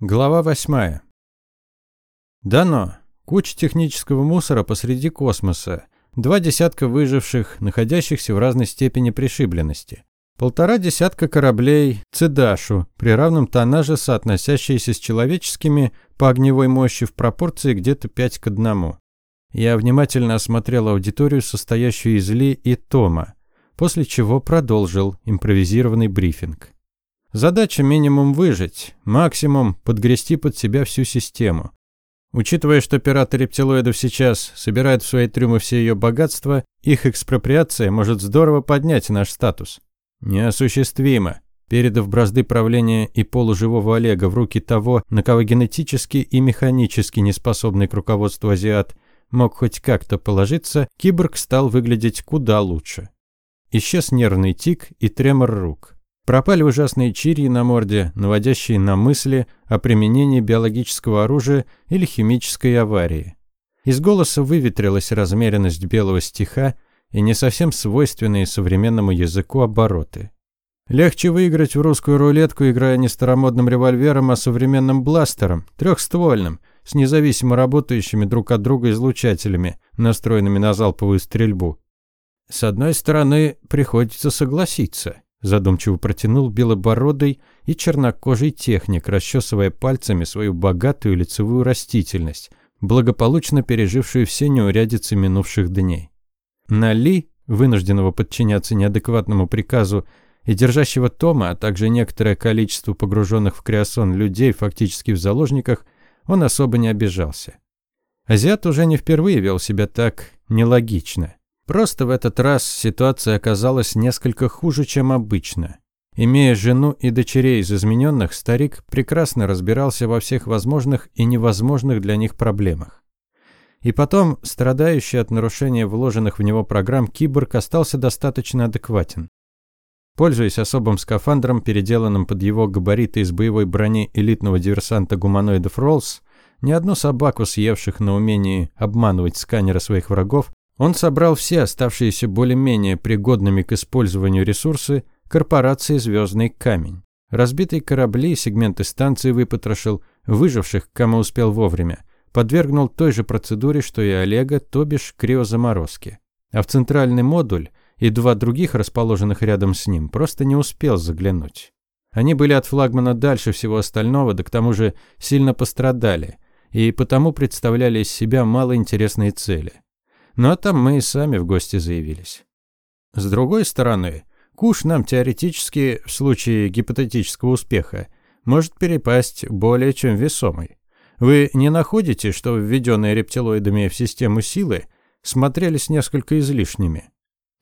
Глава восьмая. Дано. Куча технического мусора посреди космоса. Два десятка выживших, находящихся в разной степени пришибленности. Полтора десятка кораблей Цедашу, при равном тоннаже соотносящиеся с человеческими по огневой мощи в пропорции где-то 5 к 1. Я внимательно осмотрел аудиторию, состоящую из Ли и Тома, после чего продолжил импровизированный брифинг. Задача минимум выжить, максимум подгрести под себя всю систему. Учитывая, что пираты рептилоидов сейчас собирают в свои трюмы все ее богатства, их экспроприация может здорово поднять наш статус. Неосуществимо. Передав бразды правления и полуживого Олега в руки того, на кого генетически и механически неспособный к руководству азиат мог хоть как-то положиться, киборг стал выглядеть куда лучше. Исчез нервный тик и тремор рук. Пропали ужасные чирьи на морде, наводящие на мысли о применении биологического оружия или химической аварии. Из голоса выветрилась размеренность белого стиха и не совсем свойственные современному языку обороты. Легче выиграть в русскую рулетку, играя не старомодным револьвером, а современным бластером, трехствольным, с независимо работающими друг от друга излучателями, настроенными на залповую стрельбу. С одной стороны, приходится согласиться задумчиво протянул белобородый и чернокожий техник, расчесывая пальцами свою богатую лицевую растительность, благополучно пережившую все неурядицы минувших дней. На Ли, вынужденного подчиняться неадекватному приказу, и держащего Тома, а также некоторое количество погруженных в криосон людей фактически в заложниках, он особо не обижался. Азиат уже не впервые вел себя так нелогично. Просто в этот раз ситуация оказалась несколько хуже, чем обычно. Имея жену и дочерей из измененных, старик прекрасно разбирался во всех возможных и невозможных для них проблемах. И потом, страдающий от нарушения вложенных в него программ, киборг остался достаточно адекватен. Пользуясь особым скафандром, переделанным под его габариты из боевой брони элитного диверсанта гуманоидов Роллс, ни одну собаку, съевших на умении обманывать сканеры своих врагов, он собрал все оставшиеся более-менее пригодными к использованию ресурсы корпорации «Звездный камень». Разбитые корабли и сегменты станции выпотрошил, выживших, кому успел вовремя, подвергнул той же процедуре, что и Олега, то бишь криозаморозки. А в центральный модуль и два других, расположенных рядом с ним, просто не успел заглянуть. Они были от флагмана дальше всего остального, да к тому же сильно пострадали, и потому представляли из себя малоинтересные цели. Но там мы и сами в гости заявились. С другой стороны, куш нам теоретически, в случае гипотетического успеха, может перепасть более чем весомый. Вы не находите, что введенные рептилоидами в систему силы смотрелись несколько излишними?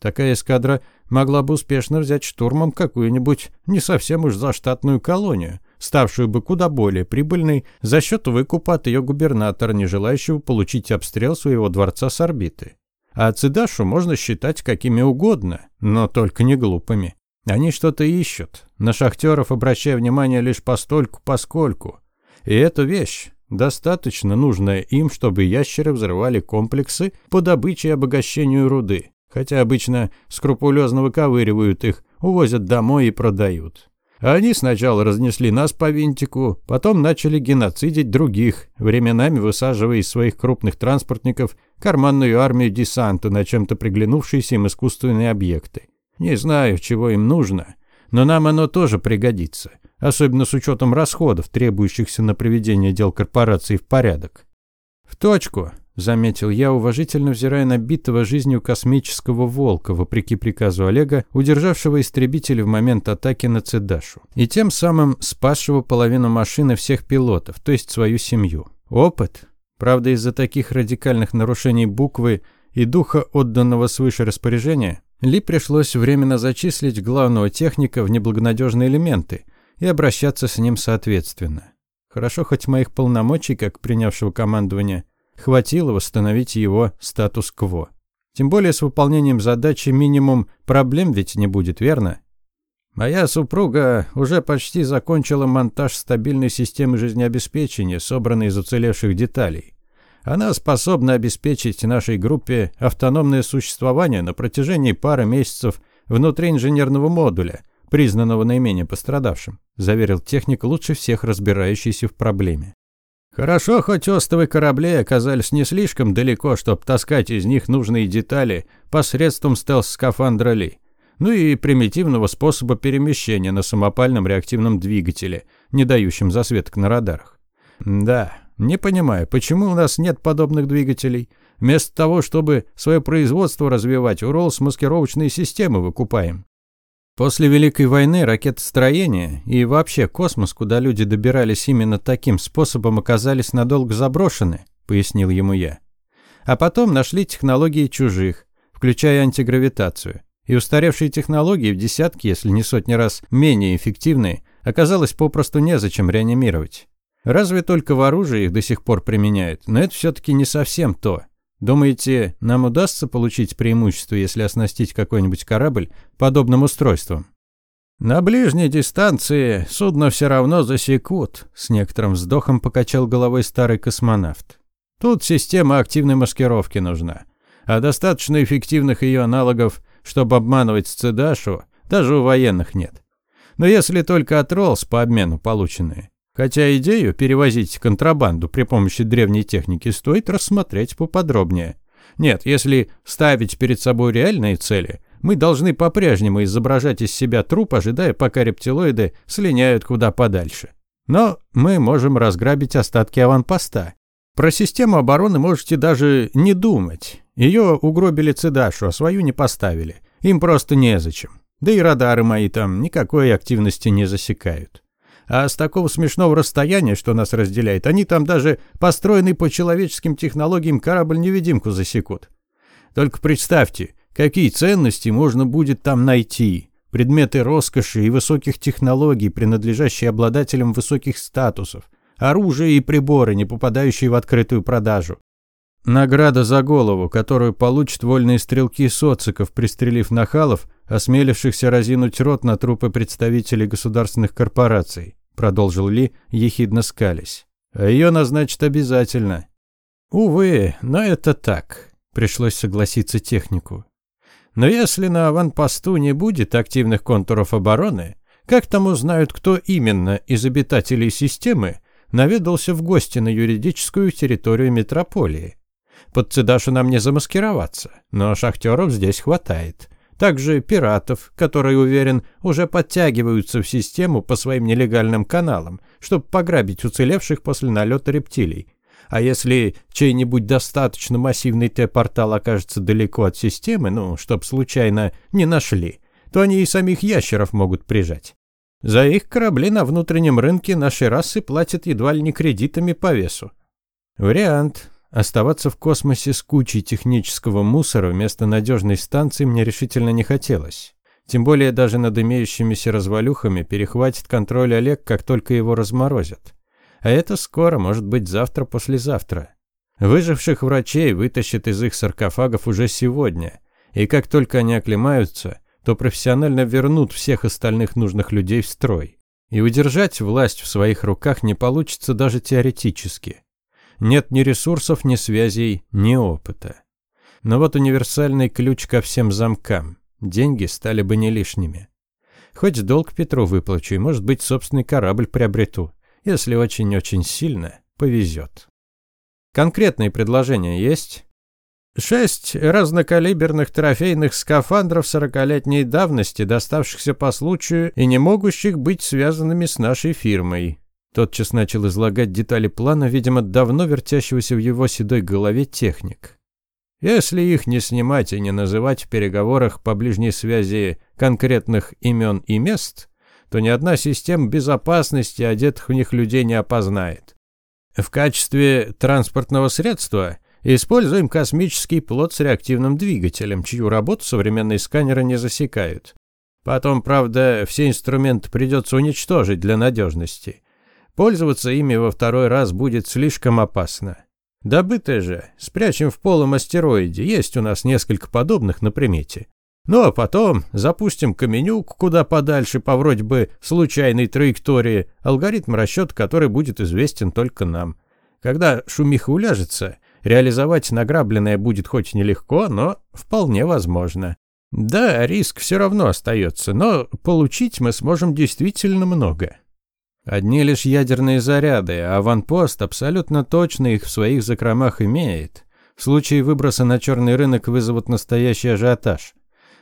Такая эскадра могла бы успешно взять штурмом какую-нибудь не совсем уж заштатную колонию – ставшую бы куда более прибыльной за счет выкупа от ее губернатора, не желающего получить обстрел своего дворца с орбиты. А Цидашу можно считать какими угодно, но только не глупыми. Они что-то ищут. На шахтеров обращая внимание лишь постольку-поскольку. И эту вещь, достаточно нужная им, чтобы ящеры взрывали комплексы по добыче и обогащению руды. Хотя обычно скрупулезно выковыривают их, увозят домой и продают. Они сначала разнесли нас по винтику, потом начали геноцидить других, временами высаживая из своих крупных транспортников карманную армию десанта на чем-то приглянувшиеся им искусственные объекты. Не знаю, чего им нужно, но нам оно тоже пригодится, особенно с учетом расходов, требующихся на приведение дел корпорации в порядок. В точку, – заметил я, уважительно взирая на битого жизнью космического волка, вопреки приказу Олега, удержавшего истребители в момент атаки на Цедашу, и тем самым спасшего половину машины всех пилотов, то есть свою семью. Опыт. Правда, из-за таких радикальных нарушений буквы и духа отданного свыше распоряжения, Ли пришлось временно зачислить главного техника в неблагонадежные элементы и обращаться с ним соответственно. Хорошо хоть моих полномочий, как принявшего командование, хватило восстановить его статус-кво. Тем более с выполнением задачи минимум проблем ведь не будет, верно? Моя супруга уже почти закончила монтаж стабильной системы жизнеобеспечения, собранной из уцелевших деталей. Она способна обеспечить нашей группе автономное существование на протяжении пары месяцев внутри инженерного модуля, признанного наименее пострадавшим, заверил техник, лучше всех разбирающийся в проблеме. Хорошо, хоть остовы кораблей оказались не слишком далеко, чтобы таскать из них нужные детали посредством стелс-скафандра Ли. Ну и примитивного способа перемещения на самопальном реактивном двигателе, не дающем засветок на радарах. Да, не понимаю, почему у нас нет подобных двигателей? Вместо того, чтобы свое производство развивать, у Роллс маскировочные системы выкупаем. После Великой войны ракетостроение и вообще космос, куда люди добирались именно таким способом, оказались надолго заброшены, пояснил ему я. А потом нашли технологии чужих, включая антигравитацию. И устаревшие технологии в десятки, если не сотни раз менее эффективные, оказалось попросту незачем реанимировать. Разве только в оружии их до сих пор применяют, но это все-таки не совсем то. Думаете, нам удастся получить преимущество, если оснастить какой-нибудь корабль подобным устройством? На ближней дистанции судно все равно засекут, с некоторым вздохом покачал головой старый космонавт. Тут система активной маскировки нужна. А достаточно эффективных ее аналогов, чтобы обманывать Сцедашу, даже у военных нет. Но если только от Роллс по обмену полученные. Хотя идею перевозить контрабанду при помощи древней техники стоит рассмотреть поподробнее. Нет, если ставить перед собой реальные цели, мы должны по-прежнему изображать из себя труп, ожидая, пока рептилоиды слиняют куда подальше. Но мы можем разграбить остатки аванпоста. Про систему обороны можете даже не думать. Ее угробили Цедашу, а свою не поставили. Им просто незачем. Да и радары мои там никакой активности не засекают. А с такого смешного расстояния, что нас разделяет, они там даже построенный по человеческим технологиям корабль-невидимку засекут. Только представьте, какие ценности можно будет там найти. Предметы роскоши и высоких технологий, принадлежащие обладателям высоких статусов. Оружие и приборы, не попадающие в открытую продажу. Награда за голову, которую получат вольные стрелки социков, пристрелив нахалов, осмелившихся разинуть рот на трупы представителей государственных корпораций, продолжил Ли, ехидно скались. А ее назначат обязательно. Увы, но это так. Пришлось согласиться технику. Но если на аванпосту не будет активных контуров обороны, как там узнают, кто именно из обитателей системы наведался в гости на юридическую территорию метрополии? Под Цидашу нам не замаскироваться, но шахтеров здесь хватает. Также пиратов, которые, уверен, уже подтягиваются в систему по своим нелегальным каналам, чтобы пограбить уцелевших после налета рептилий. А если чей-нибудь достаточно массивный Т-портал окажется далеко от системы, ну, чтоб случайно не нашли, то они и самих ящеров могут прижать. За их корабли на внутреннем рынке нашей расы платят едва ли не кредитами по весу. Вариант. Оставаться в космосе с кучей технического мусора вместо надежной станции мне решительно не хотелось. Тем более даже над имеющимися развалюхами перехватит контроль Олег, как только его разморозят. А это скоро, может быть, завтра-послезавтра. Выживших врачей вытащат из их саркофагов уже сегодня. И как только они оклемаются, то профессионально вернут всех остальных нужных людей в строй. И удержать власть в своих руках не получится даже теоретически. Нет ни ресурсов, ни связей, ни опыта. Но вот универсальный ключ ко всем замкам. Деньги стали бы не лишними. Хоть долг Петру выплачу и, может быть, собственный корабль приобрету, если очень-очень сильно повезет. Конкретные предложения есть? Шесть разнокалиберных трофейных скафандров сорокалетней давности, доставшихся по случаю и не могущих быть связанными с нашей фирмой. Тотчас начал излагать детали плана, видимо, давно вертящегося в его седой голове техник. Если их не снимать и не называть в переговорах по ближней связи конкретных имен и мест, то ни одна система безопасности одетых в них людей не опознает. В качестве транспортного средства используем космический плод с реактивным двигателем, чью работу современные сканеры не засекают. Потом, правда, все инструменты придется уничтожить для надежности. Пользоваться ими во второй раз будет слишком опасно. Добытое же спрячем в полом астероиде, есть у нас несколько подобных на примете. Ну а потом запустим каменюк куда подальше по вроде бы случайной траектории, алгоритм расчета который будет известен только нам. Когда шумиха уляжется, реализовать награбленное будет хоть нелегко, но вполне возможно. Да, риск все равно остается, но получить мы сможем действительно много. Одни лишь ядерные заряды, а аванпост абсолютно точно их в своих закромах имеет. В случае выброса на черный рынок вызовут настоящий ажиотаж.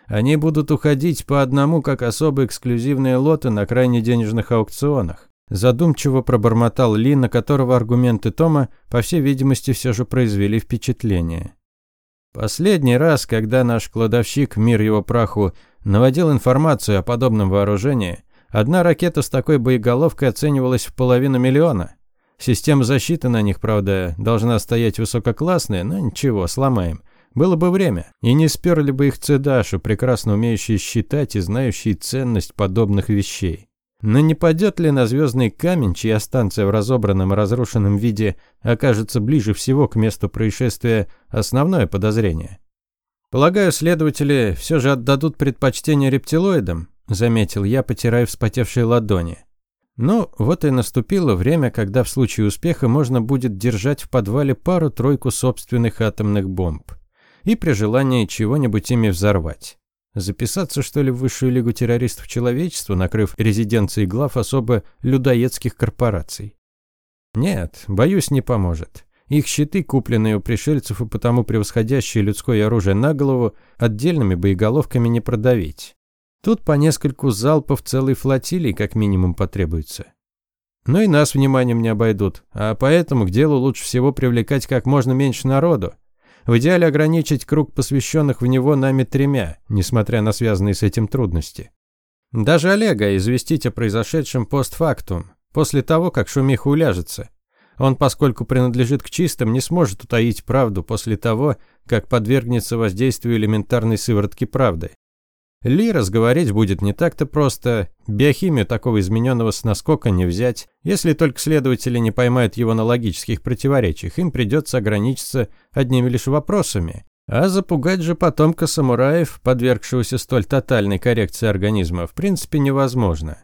Они будут уходить по одному, как особо эксклюзивные лоты на крайне денежных аукционах. Задумчиво пробормотал Ли, на которого аргументы Тома, по всей видимости, все же произвели впечатление. Последний раз, когда наш кладовщик, мир его праху, наводил информацию о подобном вооружении, одна ракета с такой боеголовкой оценивалась в половину миллиона. Система защиты на них, правда, должна стоять высококлассная, но ничего, сломаем. Было бы время, и не сперли бы их цедашу, прекрасно умеющие считать и знающие ценность подобных вещей. Но не падет ли на звездный камень, чья станция в разобранном и разрушенном виде окажется ближе всего к месту происшествия, основное подозрение? Полагаю, следователи все же отдадут предпочтение рептилоидам, заметил я, потирая вспотевшие ладони. Ну, вот и наступило время, когда в случае успеха можно будет держать в подвале пару-тройку собственных атомных бомб и при желании чего-нибудь ими взорвать. Записаться, что ли, в высшую лигу террористов человечества, накрыв резиденции глав особо людоедских корпораций? Нет, боюсь, не поможет. Их щиты, купленные у пришельцев и потому превосходящие людское оружие на голову, отдельными боеголовками не продавить. Тут по нескольку залпов целой флотилии как минимум потребуется. Но и нас вниманием не обойдут, а поэтому к делу лучше всего привлекать как можно меньше народу, в идеале ограничить круг посвященных в него нами тремя, несмотря на связанные с этим трудности. Даже Олега известить о произошедшем постфактум, после того, как шумиха уляжется. Он, поскольку принадлежит к чистым, не сможет утаить правду после того, как подвергнется воздействию элементарной сыворотки правды. Ли разговорить будет не так-то просто. Биохимию такого измененного с наскока не взять. Если только следователи не поймают его на логических противоречиях, им придется ограничиться одними лишь вопросами. А запугать же потомка самураев, подвергшегося столь тотальной коррекции организма, в принципе невозможно.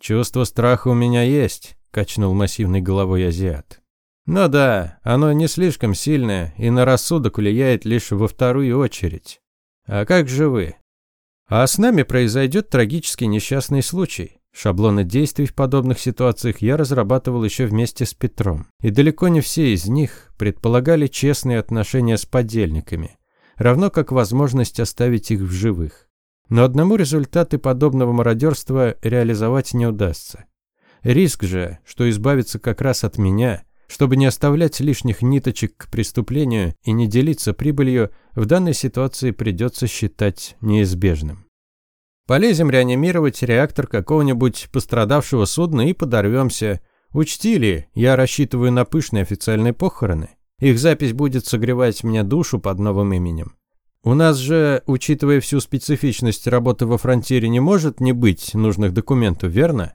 «Чувство страха у меня есть», – качнул массивной головой азиат. «Но да, оно не слишком сильное и на рассудок влияет лишь во вторую очередь. А как же вы? А с нами произойдет трагический несчастный случай. Шаблоны действий в подобных ситуациях я разрабатывал еще вместе с Петром. И далеко не все из них предполагали честные отношения с подельниками, равно как возможность оставить их в живых. Но одному результаты подобного мародерства реализовать не удастся. Риск же, что избавиться как раз от меня, чтобы не оставлять лишних ниточек к преступлению и не делиться прибылью, в данной ситуации придется считать неизбежным. Полезем реанимировать реактор какого-нибудь пострадавшего судна и подорвемся. Учтили, я рассчитываю на пышные официальные похороны. Их запись будет согревать мне душу под новым именем. У нас же, учитывая всю специфичность работы во фронтире, не может не быть нужных документов, верно?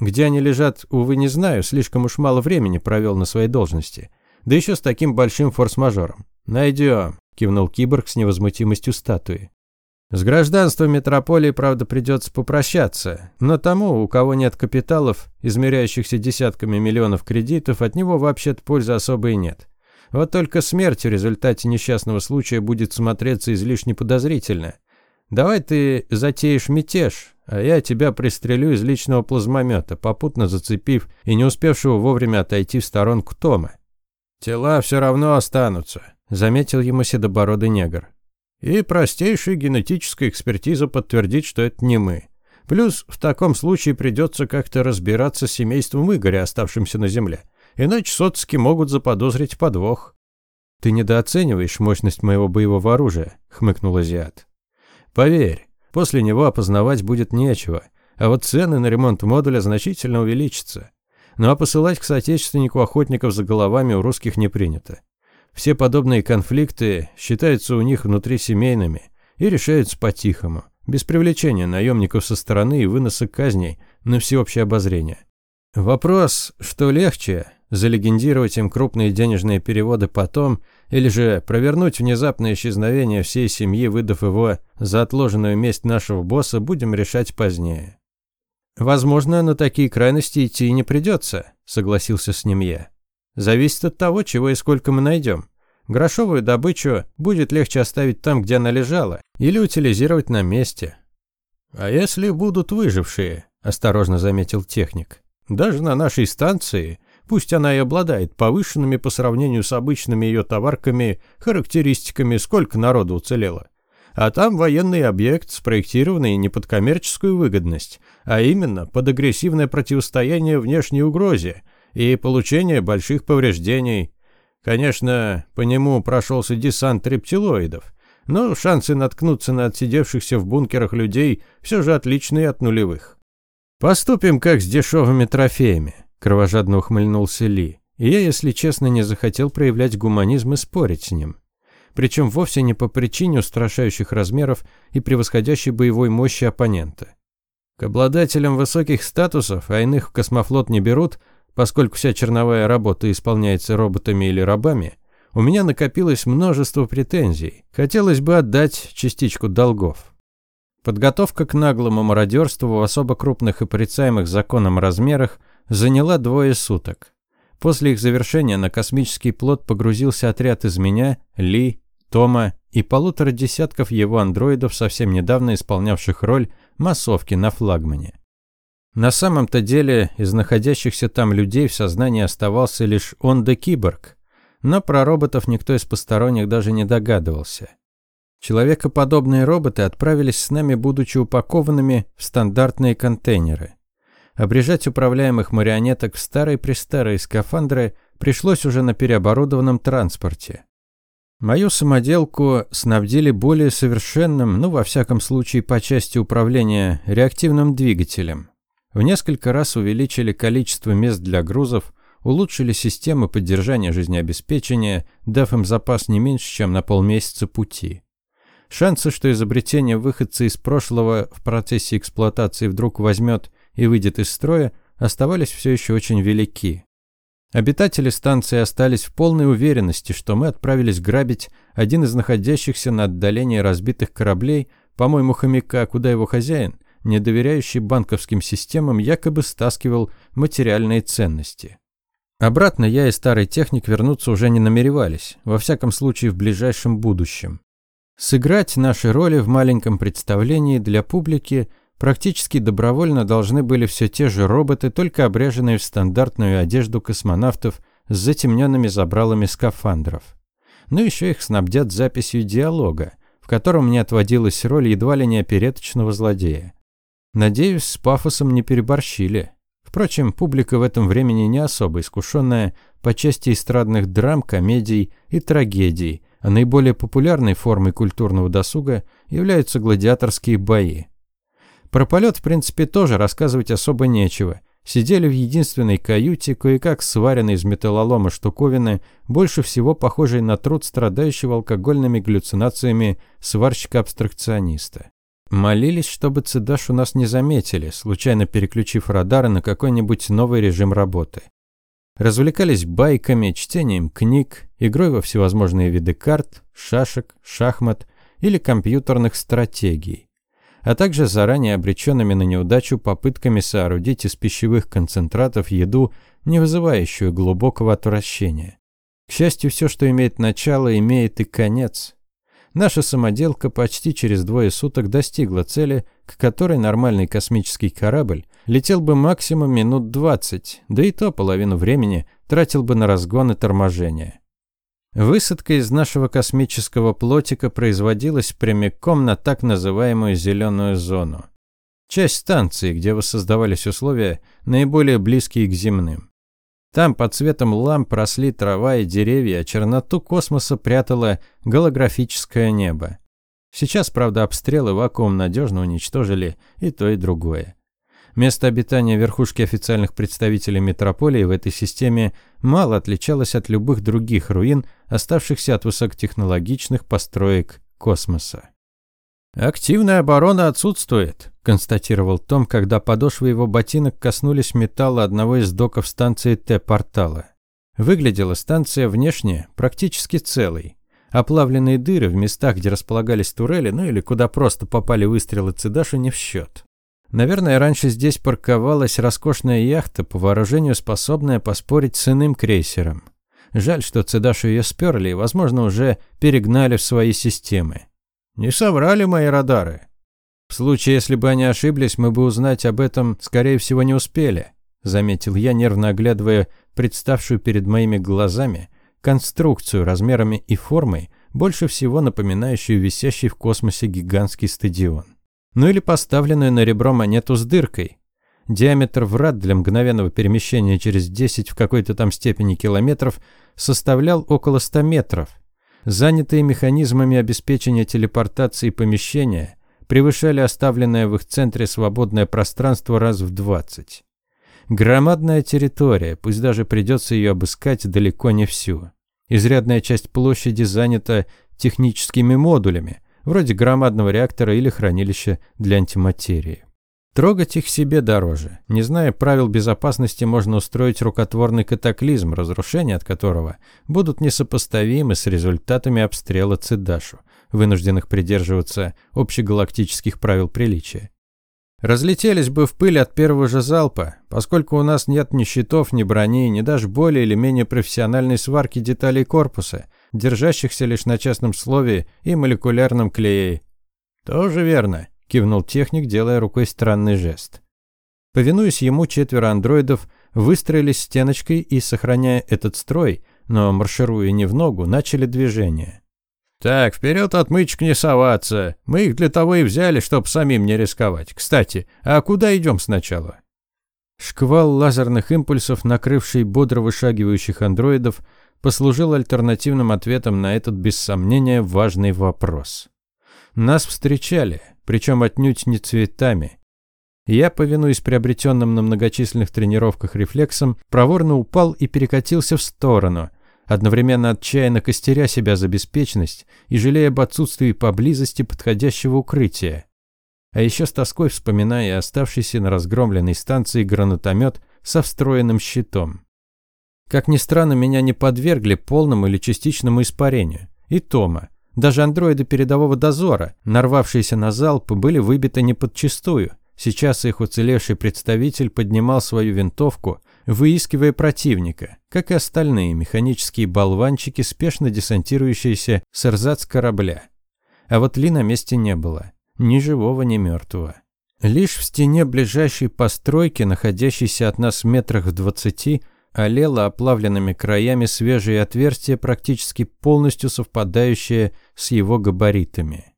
Где они лежат, увы, не знаю, слишком уж мало времени провел на своей должности. Да еще с таким большим форс-мажором. Найдем. – кивнул киборг с невозмутимостью статуи. «С гражданством метрополии, правда, придется попрощаться, но тому, у кого нет капиталов, измеряющихся десятками миллионов кредитов, от него вообще-то пользы особой нет. Вот только смерть в результате несчастного случая будет смотреться излишне подозрительно. Давай ты затеешь мятеж, а я тебя пристрелю из личного плазмомета, попутно зацепив и не успевшего вовремя отойти в сторонку Тома. Тела все равно останутся, заметил ему седобородый негр. И простейшая генетическая экспертиза подтвердит, что это не мы. Плюс в таком случае придется как-то разбираться с семейством Игоря, оставшимся на земле. Иначе соцки могут заподозрить подвох. «Ты недооцениваешь мощность моего боевого оружия», — хмыкнул азиат. «Поверь, после него опознавать будет нечего, а вот цены на ремонт модуля значительно увеличатся. Ну а посылать к соотечественнику охотников за головами у русских не принято. Все подобные конфликты считаются у них внутрисемейными и решаются по-тихому, без привлечения наемников со стороны и выноса казней на всеобщее обозрение. Вопрос, что легче, залегендировать им крупные денежные переводы потом, или же провернуть внезапное исчезновение всей семьи, выдав его за отложенную месть нашего босса, будем решать позднее. «Возможно, на такие крайности идти не придется», — согласился с ним я. Зависит от того, чего и сколько мы найдем. Грошовую добычу будет легче оставить там, где она лежала, или утилизировать на месте. «А если будут выжившие?» – осторожно заметил техник. «Даже на нашей станции, пусть она и обладает повышенными по сравнению с обычными ее товарками характеристиками, сколько народу уцелело. А там военный объект, спроектированный не под коммерческую выгодность, а именно под агрессивное противостояние внешней угрозе и получение больших повреждений. Конечно, по нему прошелся десант рептилоидов, но шансы наткнуться на отсидевшихся в бункерах людей все же отличные от нулевых. «Поступим как с дешевыми трофеями», – кровожадно ухмыльнулся Ли. И я, если честно, не захотел проявлять гуманизм и спорить с ним. Причем вовсе не по причине устрашающих размеров и превосходящей боевой мощи оппонента. К обладателям высоких статусов, а иных в космофлот не берут, поскольку вся черновая работа исполняется роботами или рабами, у меня накопилось множество претензий. Хотелось бы отдать частичку долгов. Подготовка к наглому мародерству в особо крупных и порицаемых законом размерах заняла двое суток. После их завершения на космический плот погрузился отряд из меня, Ли, Тома и полутора десятков его андроидов, совсем недавно исполнявших роль массовки на флагмане. На самом-то деле из находящихся там людей в сознании оставался лишь он да киборг, но про роботов никто из посторонних даже не догадывался. Человекоподобные роботы отправились с нами, будучи упакованными в стандартные контейнеры. Обрежать управляемых марионеток в старые-престарые скафандры пришлось уже на переоборудованном транспорте. Мою самоделку снабдили более совершенным, ну, во всяком случае, по части управления реактивным двигателем. В несколько раз увеличили количество мест для грузов, улучшили системы поддержания жизнеобеспечения, дав им запас не меньше, чем на полмесяца пути. Шансы, что изобретение выходца из прошлого в процессе эксплуатации вдруг возьмет и выйдет из строя, оставались все еще очень велики. Обитатели станции остались в полной уверенности, что мы отправились грабить один из находящихся на отдалении разбитых кораблей, по-моему, хомяка, куда его хозяин, не доверяющий банковским системам, якобы стаскивал материальные ценности. Обратно я и старый техник вернуться уже не намеревались, во всяком случае в ближайшем будущем. Сыграть наши роли в маленьком представлении для публики практически добровольно должны были все те же роботы, только обреженные в стандартную одежду космонавтов с затемненными забралами скафандров. Но еще их снабдят записью диалога, в котором мне отводилась роль едва ли не опереточного злодея. Надеюсь, с пафосом не переборщили. Впрочем, публика в этом времени не особо искушенная по части эстрадных драм, комедий и трагедий, а наиболее популярной формой культурного досуга являются гладиаторские бои. Про полет, в принципе, тоже рассказывать особо нечего. Сидели в единственной каюте, кое-как сваренной из металлолома штуковины, больше всего похожей на труд страдающего алкогольными галлюцинациями сварщика-абстракциониста. Молились, чтобы Цидаш у нас не заметили, случайно переключив радары на какой-нибудь новый режим работы. Развлекались байками, чтением книг, игрой во всевозможные виды карт, шашек, шахмат или компьютерных стратегий, а также заранее обреченными на неудачу попытками соорудить из пищевых концентратов еду, не вызывающую глубокого отвращения. К счастью, все, что имеет начало, имеет и конец. Наша самоделка почти через двое суток достигла цели, к которой нормальный космический корабль летел бы максимум минут 20, да и то половину времени тратил бы на разгон и торможение. Высадка из нашего космического плотика производилась прямиком на так называемую зеленую зону. Часть станции, где воссоздавались условия, наиболее близкие к земным. Там под цветом ламп росли трава и деревья, а черноту космоса прятало голографическое небо. Сейчас, правда, обстрелы вакуум надежно уничтожили и то, и другое. Место обитания верхушки официальных представителей метрополии в этой системе мало отличалось от любых других руин, оставшихся от высокотехнологичных построек космоса. «Активная оборона отсутствует», – констатировал Том, когда подошвы его ботинок коснулись металла одного из доков станции Т-портала. Выглядела станция внешне практически целой. Оплавленные дыры в местах, где располагались турели, ну или куда просто попали выстрелы Цидаша, не в счет. Наверное, раньше здесь парковалась роскошная яхта, по вооружению способная поспорить с иным крейсером. Жаль, что Цедашу ее сперли и, возможно, уже перегнали в свои системы. Не соврали мои радары. В случае, если бы они ошиблись, мы бы узнать об этом, скорее всего, не успели, заметил я, нервно оглядывая представшую перед моими глазами конструкцию размерами и формой, больше всего напоминающую висящий в космосе гигантский стадион. Ну или поставленную на ребро монету с дыркой. Диаметр врат для мгновенного перемещения через 10 в какой-то там степени километров составлял около 100 метров. Занятые механизмами обеспечения телепортации помещения превышали оставленное в их центре свободное пространство раз в 20. Громадная территория, пусть даже придется ее обыскать далеко не всю. Изрядная часть площади занята техническими модулями, вроде громадного реактора или хранилища для антиматерии. Трогать их себе дороже. Не зная правил безопасности, можно устроить рукотворный катаклизм, разрушения от которого будут несопоставимы с результатами обстрела Цидашу, вынужденных придерживаться общегалактических правил приличия. Разлетелись бы в пыль от первого же залпа, поскольку у нас нет ни щитов, ни брони, ни даже более или менее профессиональной сварки деталей корпуса, держащихся лишь на частном слове и молекулярном клее. Тоже верно, кивнул техник, делая рукой странный жест. Повинуясь ему, четверо андроидов выстроились стеночкой и, сохраняя этот строй, но маршируя не в ногу, начали движение. «Так, вперед отмычек не соваться. Мы их для того и взяли, чтоб самим не рисковать. Кстати, а куда идем сначала?» Шквал лазерных импульсов, накрывший бодро вышагивающих андроидов, послужил альтернативным ответом на этот, без сомнения, важный вопрос. Нас встречали, причем отнюдь не цветами. Я, повинуясь приобретенным на многочисленных тренировках рефлексам, проворно упал и перекатился в сторону – одновременно отчаянно костеря себя за беспечность и жалея об отсутствии поблизости подходящего укрытия. А еще с тоской вспоминая оставшийся на разгромленной станции гранатомет со встроенным щитом. Как ни странно, меня не подвергли полному или частичному испарению. И Тома. Даже андроиды передового дозора, нарвавшиеся на залп, были выбиты не подчистую. Сейчас их уцелевший представитель поднимал свою винтовку выискивая противника, как и остальные механические болванчики, спешно десантирующиеся с эрзац корабля. А вот Ли на месте не было. Ни живого, ни мертвого. Лишь в стене ближайшей постройки, находящейся от нас метрах в двадцати, олело оплавленными краями свежие отверстия, практически полностью совпадающие с его габаритами.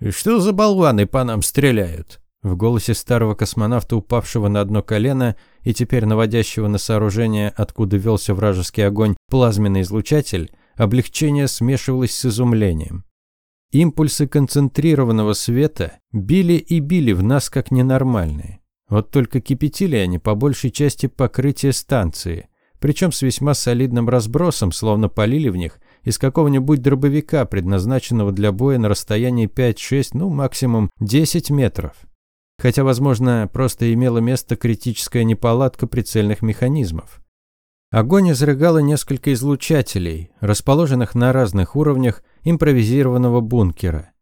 «И что за болваны по нам стреляют?» В голосе старого космонавта, упавшего на одно колено и теперь наводящего на сооружение, откуда велся вражеский огонь, плазменный излучатель, облегчение смешивалось с изумлением. Импульсы концентрированного света били и били в нас как ненормальные. Вот только кипятили они по большей части покрытие станции, причем с весьма солидным разбросом, словно полили в них из какого-нибудь дробовика, предназначенного для боя на расстоянии 5-6, ну максимум 10 метров хотя, возможно, просто имела место критическая неполадка прицельных механизмов. Огонь изрыгало несколько излучателей, расположенных на разных уровнях импровизированного бункера.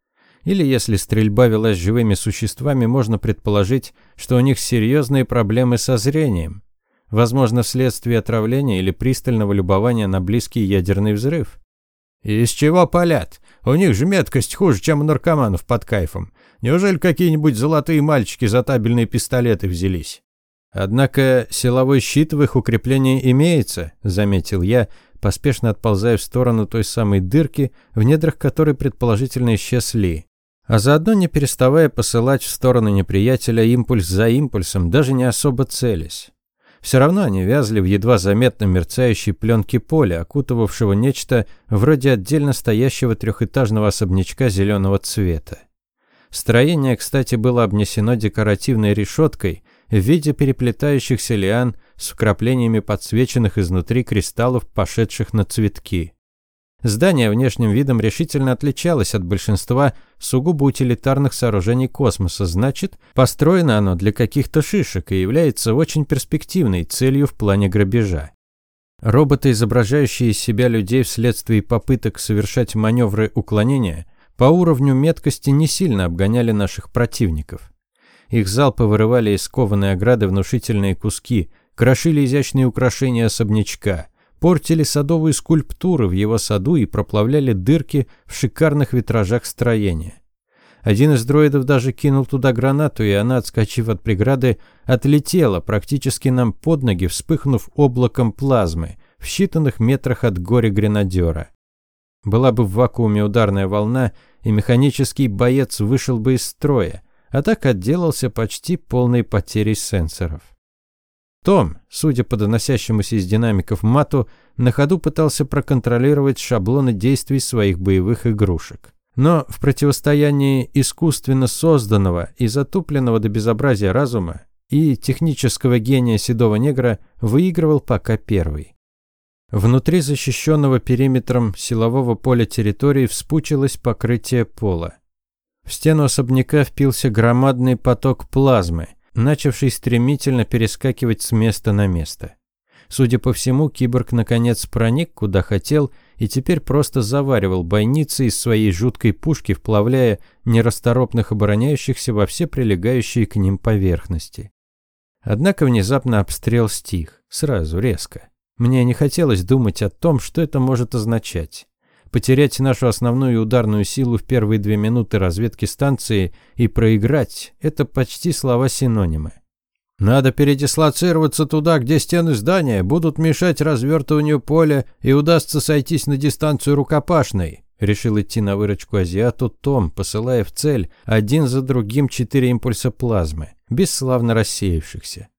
Или если стрельба велась живыми существами, можно предположить, что у них серьезные проблемы со зрением. Возможно, вследствие отравления или пристального любования на близкий ядерный взрыв. «Из чего палят? У них же меткость хуже, чем у наркоманов под кайфом. Неужели какие-нибудь золотые мальчики за табельные пистолеты взялись? Однако силовой щит в их укреплении имеется, заметил я, поспешно отползая в сторону той самой дырки, в недрах которой предположительно исчез Ли. А заодно не переставая посылать в сторону неприятеля импульс за импульсом, даже не особо целясь. Все равно они вязли в едва заметно мерцающей пленке поля, окутывавшего нечто вроде отдельно стоящего трехэтажного особнячка зеленого цвета. Строение, кстати, было обнесено декоративной решеткой в виде переплетающихся лиан с вкраплениями подсвеченных изнутри кристаллов, пошедших на цветки. Здание внешним видом решительно отличалось от большинства сугубо утилитарных сооружений космоса, значит, построено оно для каких-то шишек и является очень перспективной целью в плане грабежа. Роботы, изображающие из себя людей вследствие попыток совершать маневры уклонения, по уровню меткости не сильно обгоняли наших противников. Их залпы вырывали из кованой ограды внушительные куски, крошили изящные украшения особнячка, портили садовые скульптуры в его саду и проплавляли дырки в шикарных витражах строения. Один из дроидов даже кинул туда гранату, и она, отскочив от преграды, отлетела практически нам под ноги, вспыхнув облаком плазмы в считанных метрах от горе-гренадера. Была бы в вакууме ударная волна, и механический боец вышел бы из строя, а так отделался почти полной потерей сенсоров. Том, судя по доносящемуся из динамиков мату, на ходу пытался проконтролировать шаблоны действий своих боевых игрушек. Но в противостоянии искусственно созданного и затупленного до безобразия разума и технического гения седого негра выигрывал пока первый. Внутри защищенного периметром силового поля территории вспучилось покрытие пола. В стену особняка впился громадный поток плазмы, начавший стремительно перескакивать с места на место. Судя по всему, киборг наконец проник куда хотел и теперь просто заваривал бойницы из своей жуткой пушки, вплавляя нерасторопных обороняющихся во все прилегающие к ним поверхности. Однако внезапно обстрел стих, сразу, резко. Мне не хотелось думать о том, что это может означать. Потерять нашу основную ударную силу в первые две минуты разведки станции и проиграть – это почти слова-синонимы. Надо передислоцироваться туда, где стены здания будут мешать развертыванию поля и удастся сойтись на дистанцию рукопашной. Решил идти на выручку азиату Том, посылая в цель один за другим четыре импульса плазмы, бесславно рассеявшихся.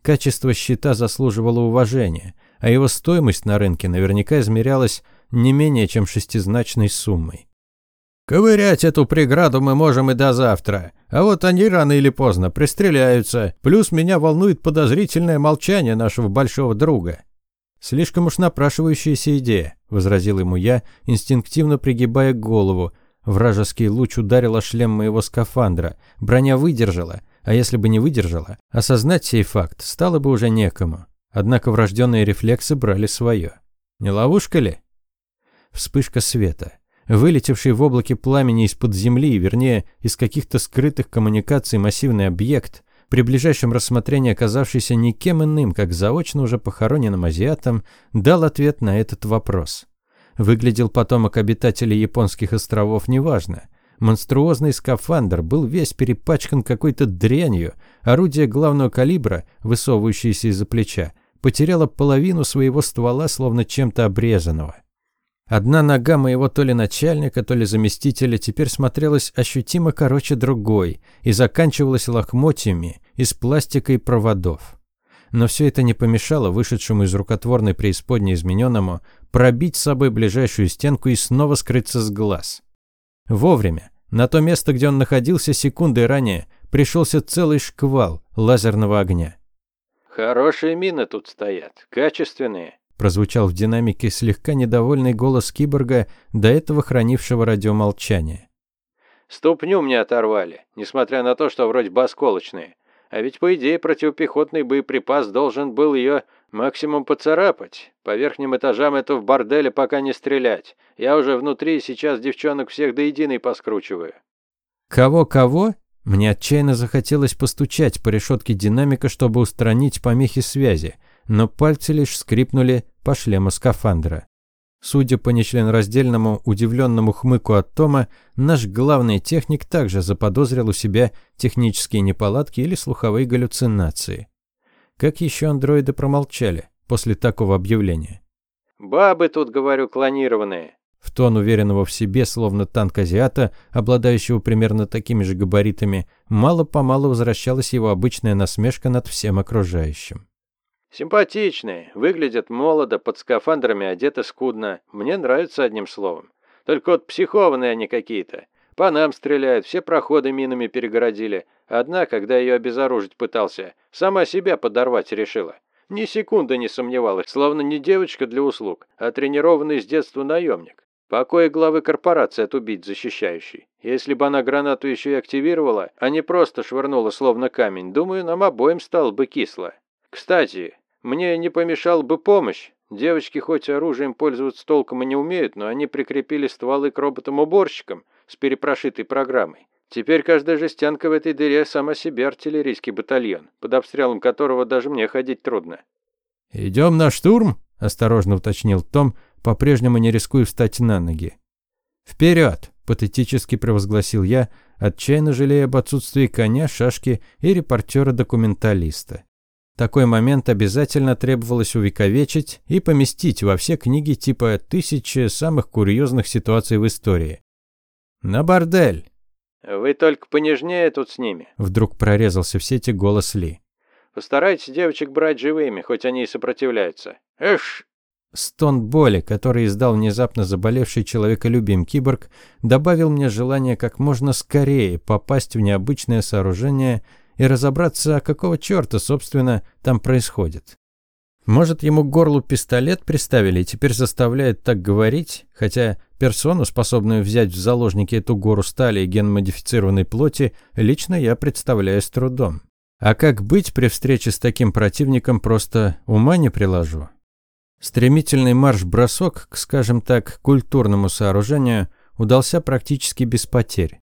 Качество щита заслуживало уважения, а его стоимость на рынке наверняка измерялась не менее чем шестизначной суммой. Ковырять эту преграду мы можем и до завтра. А вот они рано или поздно пристреляются. Плюс меня волнует подозрительное молчание нашего большого друга. Слишком уж напрашивающаяся идея, возразил ему я, инстинктивно пригибая голову. Вражеский луч ударил о шлем моего скафандра. Броня выдержала, а если бы не выдержала, осознать сей факт стало бы уже некому. Однако врожденные рефлексы брали свое. Не ловушка ли? Вспышка света. Вылетевший в облаке пламени из-под земли, вернее, из каких-то скрытых коммуникаций массивный объект, при ближайшем рассмотрении оказавшийся никем иным, как заочно уже похороненным азиатом, дал ответ на этот вопрос. Выглядел потомок обитателей японских островов неважно. Монструозный скафандр был весь перепачкан какой-то дрянью, орудие главного калибра, высовывающееся из-за плеча, потеряло половину своего ствола, словно чем-то обрезанного. Одна нога моего то ли начальника, то ли заместителя теперь смотрелась ощутимо короче другой и заканчивалась лохмотьями из пластика и проводов. Но все это не помешало вышедшему из рукотворной преисподней измененному пробить с собой ближайшую стенку и снова скрыться с глаз. Вовремя, на то место, где он находился секунды ранее, пришелся целый шквал лазерного огня. «Хорошие мины тут стоят, качественные», прозвучал в динамике слегка недовольный голос киборга, до этого хранившего радиомолчание. «Ступню мне оторвали, несмотря на то, что вроде бы осколочные. А ведь, по идее, противопехотный боеприпас должен был ее максимум поцарапать. По верхним этажам это в борделе пока не стрелять. Я уже внутри сейчас девчонок всех до единой поскручиваю». «Кого-кого?» Мне отчаянно захотелось постучать по решетке динамика, чтобы устранить помехи связи, но пальцы лишь скрипнули по шлему скафандра. Судя по нечленораздельному удивленному хмыку от Тома, наш главный техник также заподозрил у себя технические неполадки или слуховые галлюцинации. Как еще андроиды промолчали после такого объявления? «Бабы тут, говорю, клонированные». В тон уверенного в себе, словно танк азиата, обладающего примерно такими же габаритами, мало-помалу возвращалась его обычная насмешка над всем окружающим. Симпатичные, выглядят молодо, под скафандрами одеты скудно. Мне нравится одним словом. Только вот психованные они какие-то. По нам стреляют, все проходы минами перегородили. Одна, когда ее обезоружить пытался, сама себя подорвать решила. Ни секунды не сомневалась, словно не девочка для услуг, а тренированный с детства наемник. Покой главы корпорации от убить защищающий. Если бы она гранату еще и активировала, а не просто швырнула словно камень, думаю, нам обоим стало бы кисло. Кстати, мне не помешала бы помощь. Девочки хоть оружием пользоваться толком и не умеют, но они прикрепили стволы к роботам-уборщикам с перепрошитой программой. Теперь каждая жестянка в этой дыре сама себе артиллерийский батальон, под обстрелом которого даже мне ходить трудно. «Идем на штурм?» – осторожно уточнил Том, по-прежнему не рискуя встать на ноги. «Вперед!» – патетически провозгласил я, отчаянно жалея об отсутствии коня, шашки и репортера-документалиста. Такой момент обязательно требовалось увековечить и поместить во все книги типа «Тысячи самых курьезных ситуаций в истории». «На бордель!» «Вы только понежнее тут с ними», – вдруг прорезался в сети голос Ли. «Постарайтесь девочек брать живыми, хоть они и сопротивляются. Эш!» Стон боли, который издал внезапно заболевший человеколюбием киборг, добавил мне желание как можно скорее попасть в необычное сооружение и разобраться, какого черта, собственно, там происходит. Может, ему к горлу пистолет приставили и теперь заставляет так говорить, хотя персону, способную взять в заложники эту гору стали и генмодифицированной плоти, лично я представляю с трудом. А как быть при встрече с таким противником, просто ума не приложу. Стремительный марш-бросок к, скажем так, культурному сооружению удался практически без потерь.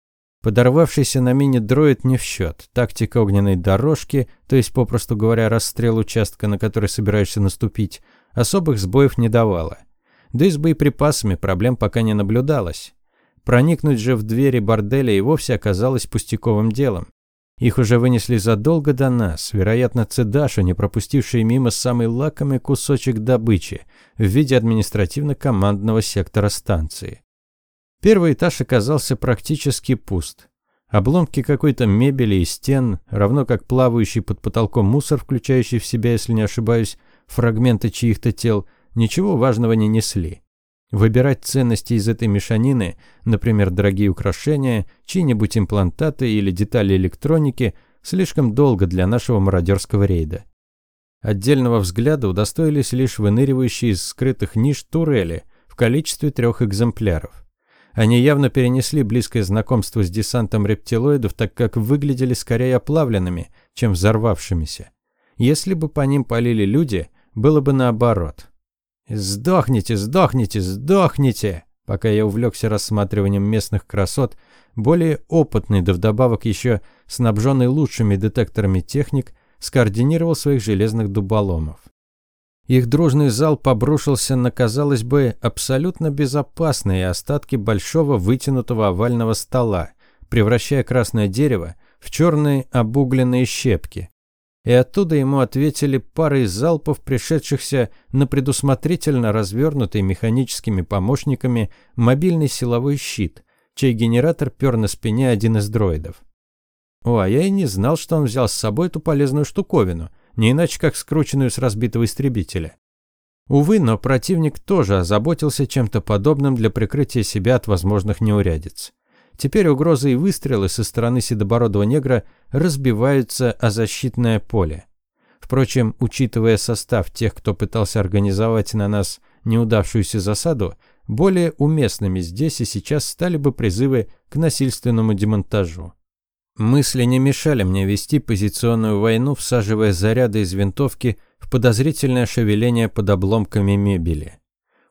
Подорвавшийся на мини-дроид не в счет. Тактика огненной дорожки, то есть, попросту говоря, расстрел участка, на который собираешься наступить, особых сбоев не давала. Да и с боеприпасами проблем пока не наблюдалось. Проникнуть же в двери борделя и вовсе оказалось пустяковым делом. Их уже вынесли задолго до нас, вероятно, Цедаша, не пропустивший мимо самый лакомый кусочек добычи в виде административно-командного сектора станции. Первый этаж оказался практически пуст. Обломки какой-то мебели и стен, равно как плавающий под потолком мусор, включающий в себя, если не ошибаюсь, фрагменты чьих-то тел, ничего важного не несли. Выбирать ценности из этой мешанины, например, дорогие украшения, чьи-нибудь имплантаты или детали электроники, слишком долго для нашего мародерского рейда. Отдельного взгляда удостоились лишь выныривающие из скрытых ниш турели в количестве трех экземпляров. Они явно перенесли близкое знакомство с десантом рептилоидов, так как выглядели скорее оплавленными, чем взорвавшимися. Если бы по ним полили люди, было бы наоборот. «Сдохните, сдохните, сдохните!» Пока я увлекся рассматриванием местных красот, более опытный, да вдобавок еще снабженный лучшими детекторами техник, скоординировал своих железных дуболомов. Их дружный залп обрушился на, казалось бы, абсолютно безопасные остатки большого вытянутого овального стола, превращая красное дерево в черные обугленные щепки, и оттуда ему ответили парой залпов, пришедшихся на предусмотрительно развернутый механическими помощниками мобильный силовой щит, чей генератор пер на спине один из дроидов. О, а я и не знал, что он взял с собой эту полезную штуковину, не иначе как скрученную с разбитого истребителя. Увы, но противник тоже озаботился чем-то подобным для прикрытия себя от возможных неурядиц. Теперь угрозы и выстрелы со стороны седобородого негра разбиваются о защитное поле. Впрочем, учитывая состав тех, кто пытался организовать на нас неудавшуюся засаду, более уместными здесь и сейчас стали бы призывы к насильственному демонтажу. Мысли не мешали мне вести позиционную войну, всаживая заряды из винтовки в подозрительное шевеление под обломками мебели.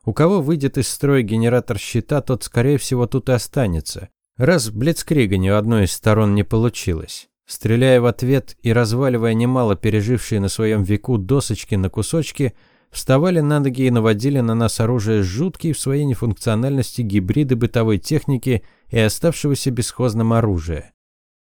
У кого выйдет из строя генератор щита, тот, скорее всего, тут и останется, Раз Блицкрига ни одной из сторон не получилось. Стреляя в ответ и разваливая немало пережившие на своем веку досочки на кусочки, вставали на ноги и наводили на нас оружие жуткие в своей нефункциональности гибриды бытовой техники и оставшегося бесхозным оружия.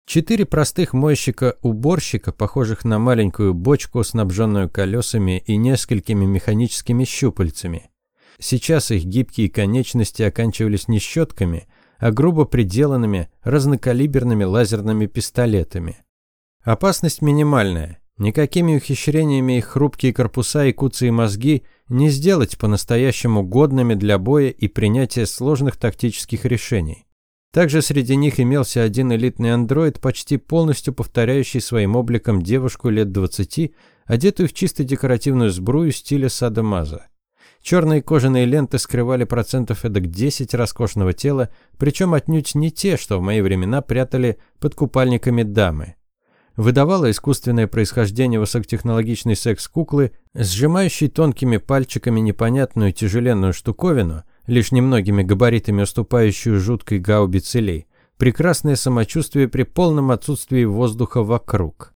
Четыре простых мойщика-уборщика, похожих на маленькую бочку, снабженную колесами и несколькими механическими щупальцами. Сейчас их гибкие конечности оканчивались не щетками, а грубо приделанными разнокалиберными лазерными пистолетами. Опасность минимальная. Никакими ухищрениями их хрупкие корпуса и куцые мозги не сделать по-настоящему годными для боя и принятия сложных тактических решений. Также среди них имелся один элитный андроид, почти полностью повторяющий своим обликом девушку лет 20, одетую в чисто декоративную сбрую стиля садомаза. Черные кожаные ленты скрывали процентов эдак 10 роскошного тела, причем отнюдь не те, что в мои времена прятали под купальниками дамы. Выдавало искусственное происхождение высокотехнологичной секс-куклы, сжимающей тонкими пальчиками непонятную тяжеленную штуковину, лишь немногими габаритами уступающую жуткой гаубице прекрасное самочувствие при полном отсутствии воздуха вокруг.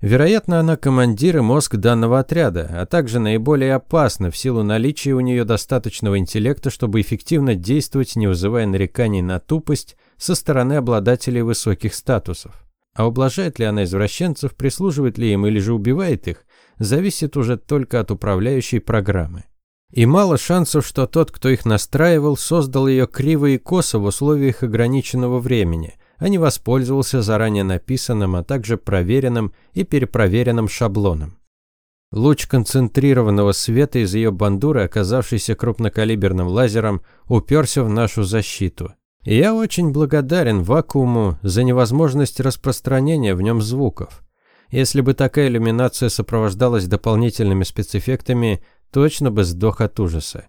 Вероятно, она командир и мозг данного отряда, а также наиболее опасна в силу наличия у нее достаточного интеллекта, чтобы эффективно действовать, не вызывая нареканий на тупость со стороны обладателей высоких статусов. А ублажает ли она извращенцев, прислуживает ли им или же убивает их, зависит уже только от управляющей программы. И мало шансов, что тот, кто их настраивал, создал ее криво и косо в условиях ограниченного времени, а не воспользовался заранее написанным, а также проверенным и перепроверенным шаблоном. Луч концентрированного света из ее бандуры, оказавшийся крупнокалиберным лазером, уперся в нашу защиту. И я очень благодарен вакууму за невозможность распространения в нем звуков. Если бы такая иллюминация сопровождалась дополнительными спецэффектами, точно бы сдох от ужаса.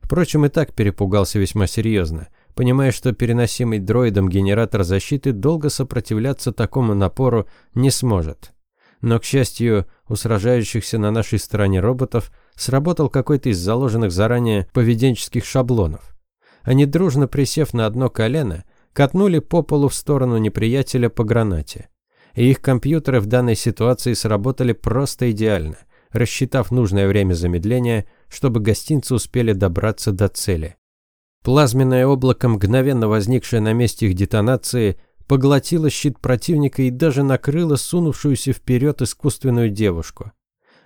Впрочем, и так перепугался весьма серьезно, понимая, что переносимый дроидом генератор защиты долго сопротивляться такому напору не сможет. Но, к счастью, у сражающихся на нашей стороне роботов сработал какой-то из заложенных заранее поведенческих шаблонов. Они, дружно присев на одно колено, катнули по полу в сторону неприятеля по гранате. И их компьютеры в данной ситуации сработали просто идеально, рассчитав нужное время замедления, чтобы гостинцы успели добраться до цели. Плазменное облако, мгновенно возникшее на месте их детонации, поглотило щит противника и даже накрыло сунувшуюся вперед искусственную девушку.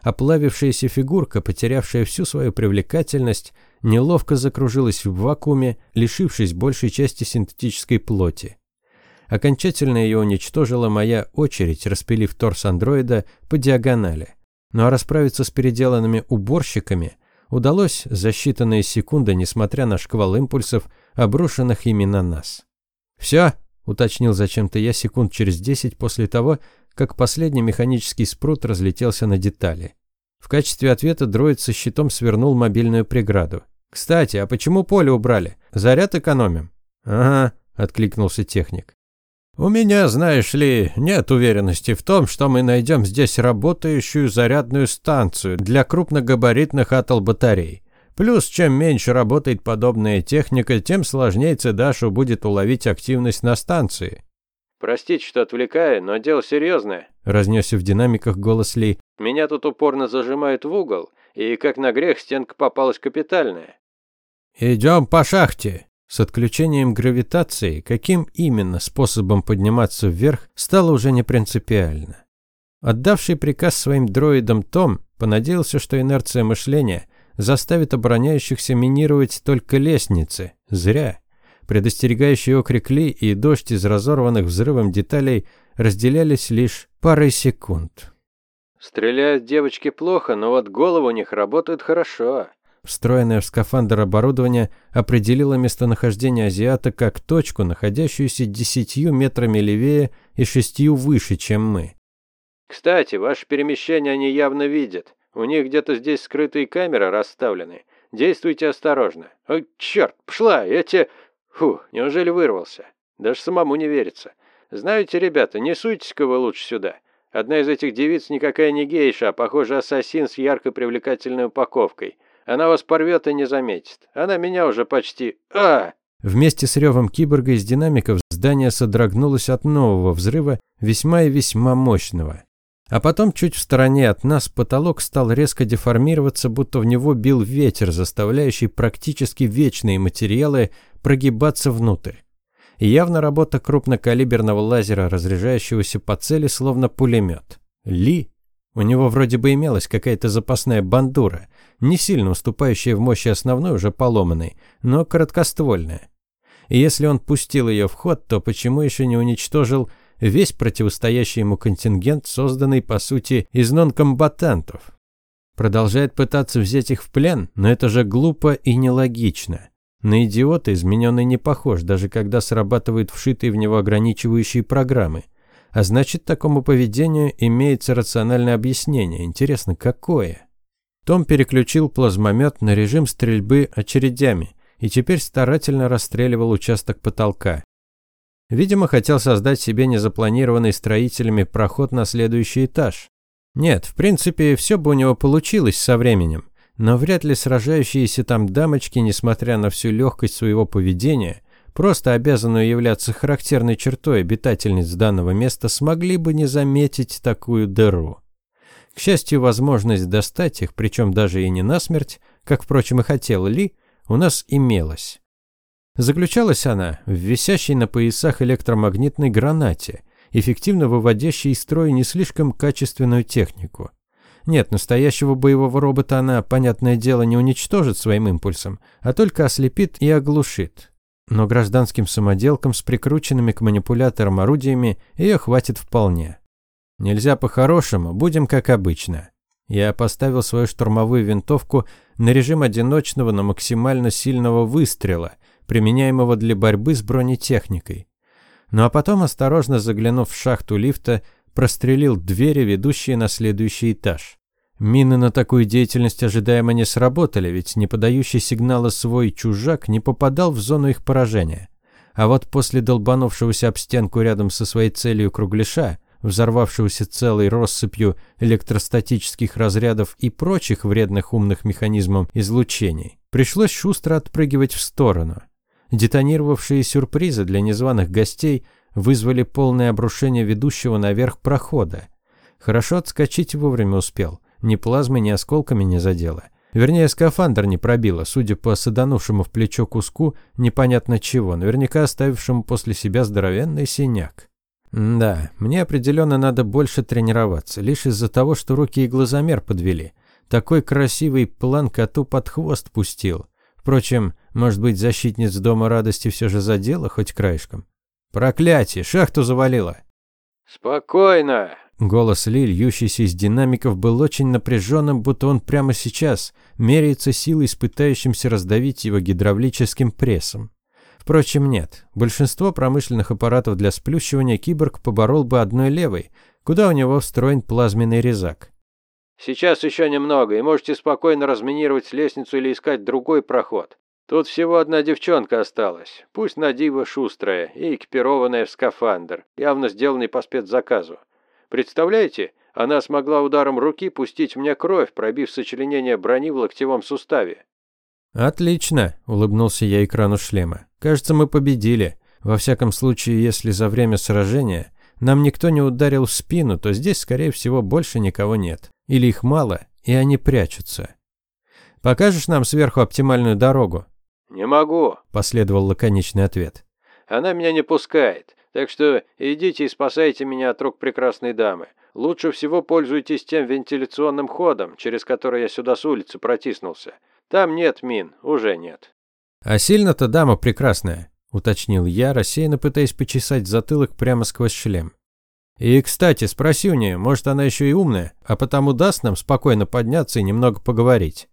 Оплавившаяся фигурка, потерявшая всю свою привлекательность, неловко закружилась в вакууме, лишившись большей части синтетической плоти. Окончательно ее уничтожила моя очередь, распилив торс андроида по диагонали. Ну а расправиться с переделанными уборщиками удалось за считанные секунды, несмотря на шквал импульсов, обрушенных ими на нас. «Все?» – уточнил зачем-то я секунд через десять после того, как последний механический спрут разлетелся на детали. В качестве ответа дроид со щитом свернул мобильную преграду. «Кстати, а почему поле убрали? Заряд экономим?» «Ага», – откликнулся техник. «У меня, знаешь ли, нет уверенности в том, что мы найдем здесь работающую зарядную станцию для крупногабаритных атл-батарей. Плюс, чем меньше работает подобная техника, тем сложнее Цедашу будет уловить активность на станции». «Простите, что отвлекаю, но дело серьезное», – разнесся в динамиках голос Ли. «Меня тут упорно зажимают в угол, и, как на грех, стенка попалась капитальная». «Идем по шахте», с отключением гравитации, каким именно способом подниматься вверх, стало уже не принципиально. Отдавший приказ своим дроидам Том понадеялся, что инерция мышления заставит обороняющихся минировать только лестницы. Зря. Предостерегающий окрик и дождь из разорванных взрывом деталей разделялись лишь парой секунд. «Стреляют девочки плохо, но вот головы у них работают хорошо», Встроенное в скафандр оборудование определило местонахождение азиата как точку, находящуюся десятью метрами левее и шестью выше, чем мы. «Кстати, ваше перемещение они явно видят. У них где-то здесь скрытые камеры расставлены. Действуйте осторожно. Ой, черт, пошла, я тебе... Фу, неужели вырвался? Даже самому не верится. Знаете, ребята, не суйтесь-ка вы лучше сюда. Одна из этих девиц никакая не гейша, а, похоже, ассасин с ярко привлекательной упаковкой. Она вас порвет и не заметит. Она меня уже почти... А! Вместе с ревом киборга из динамиков здание содрогнулось от нового взрыва, весьма и весьма мощного. А потом чуть в стороне от нас потолок стал резко деформироваться, будто в него бил ветер, заставляющий практически вечные материалы прогибаться внутрь. Явно работа крупнокалиберного лазера, разряжающегося по цели, словно пулемет. Ли? У него вроде бы имелась какая-то запасная бандура, не сильно уступающая в мощи основной, уже поломанной, но короткоствольная. И если он пустил ее в ход, то почему еще не уничтожил весь противостоящий ему контингент, созданный, по сути, из нонкомбатантов? Продолжает пытаться взять их в плен, но это же глупо и нелогично. На идиота измененный не похож, даже когда срабатывают вшитые в него ограничивающие программы. А значит, такому поведению имеется рациональное объяснение. Интересно, какое? Том переключил плазмомет на режим стрельбы очередями и теперь старательно расстреливал участок потолка. Видимо, хотел создать себе незапланированный строителями проход на следующий этаж. Нет, в принципе, все бы у него получилось со временем, но вряд ли сражающиеся там дамочки, несмотря на всю легкость своего поведения, просто обязанную являться характерной чертой обитательниц данного места, смогли бы не заметить такую дыру. К счастью, возможность достать их, причем даже и не насмерть, как, впрочем, и хотел Ли, у нас имелась. Заключалась она в висящей на поясах электромагнитной гранате, эффективно выводящей из строя не слишком качественную технику. Нет, настоящего боевого робота она, понятное дело, не уничтожит своим импульсом, а только ослепит и оглушит. Но гражданским самоделкам с прикрученными к манипуляторам орудиями ее хватит вполне. Нельзя по-хорошему, будем как обычно. Я поставил свою штурмовую винтовку на режим одиночного, но максимально сильного выстрела, применяемого для борьбы с бронетехникой. Ну а потом, осторожно заглянув в шахту лифта, прострелил двери, ведущие на следующий этаж. Мины на такую деятельность ожидаемо не сработали, ведь не подающий сигнала свой чужак не попадал в зону их поражения. А вот после долбанувшегося об стенку рядом со своей целью кругляша, взорвавшегося целой россыпью электростатических разрядов и прочих вредных умных механизмов излучений, пришлось шустро отпрыгивать в сторону. Детонировавшие сюрпризы для незваных гостей вызвали полное обрушение ведущего наверх прохода. Хорошо отскочить вовремя успел. Ни плазмой, ни осколками не задело. Вернее, скафандр не пробило, судя по саданувшему в плечо куску непонятно чего, наверняка оставившему после себя здоровенный синяк. Да, мне определенно надо больше тренироваться, лишь из-за того, что руки и глазомер подвели. Такой красивый план коту под хвост пустил. Впрочем, может быть, защитниц Дома Радости все же задела хоть краешком? Проклятие, шахту завалило. «Спокойно!» Голос Ли, льющийся из динамиков, был очень напряженным, будто он прямо сейчас меряется силой, испытающимся раздавить его гидравлическим прессом. Впрочем, нет. Большинство промышленных аппаратов для сплющивания киборг поборол бы одной левой, куда у него встроен плазменный резак. «Сейчас еще немного, и можете спокойно разминировать лестницу или искать другой проход. Тут всего одна девчонка осталась, пусть на диво шустрая и экипированная в скафандр, явно сделанный по спецзаказу. Представляете, она смогла ударом руки пустить мне кровь, пробив сочленение брони в локтевом суставе. «Отлично», – улыбнулся я экрану шлема. «Кажется, мы победили. Во всяком случае, если за время сражения нам никто не ударил в спину, то здесь, скорее всего, больше никого нет. Или их мало, и они прячутся. Покажешь нам сверху оптимальную дорогу?» «Не могу», – последовал лаконичный ответ. «Она меня не пускает. Так что идите и спасайте меня от рук прекрасной дамы. Лучше всего пользуйтесь тем вентиляционным ходом, через который я сюда с улицы протиснулся. Там нет мин, уже нет». «А сильно-то дама прекрасная», — уточнил я, рассеянно пытаясь почесать затылок прямо сквозь шлем. «И, кстати, спроси у нее, может, она еще и умная, а потому даст нам спокойно подняться и немного поговорить».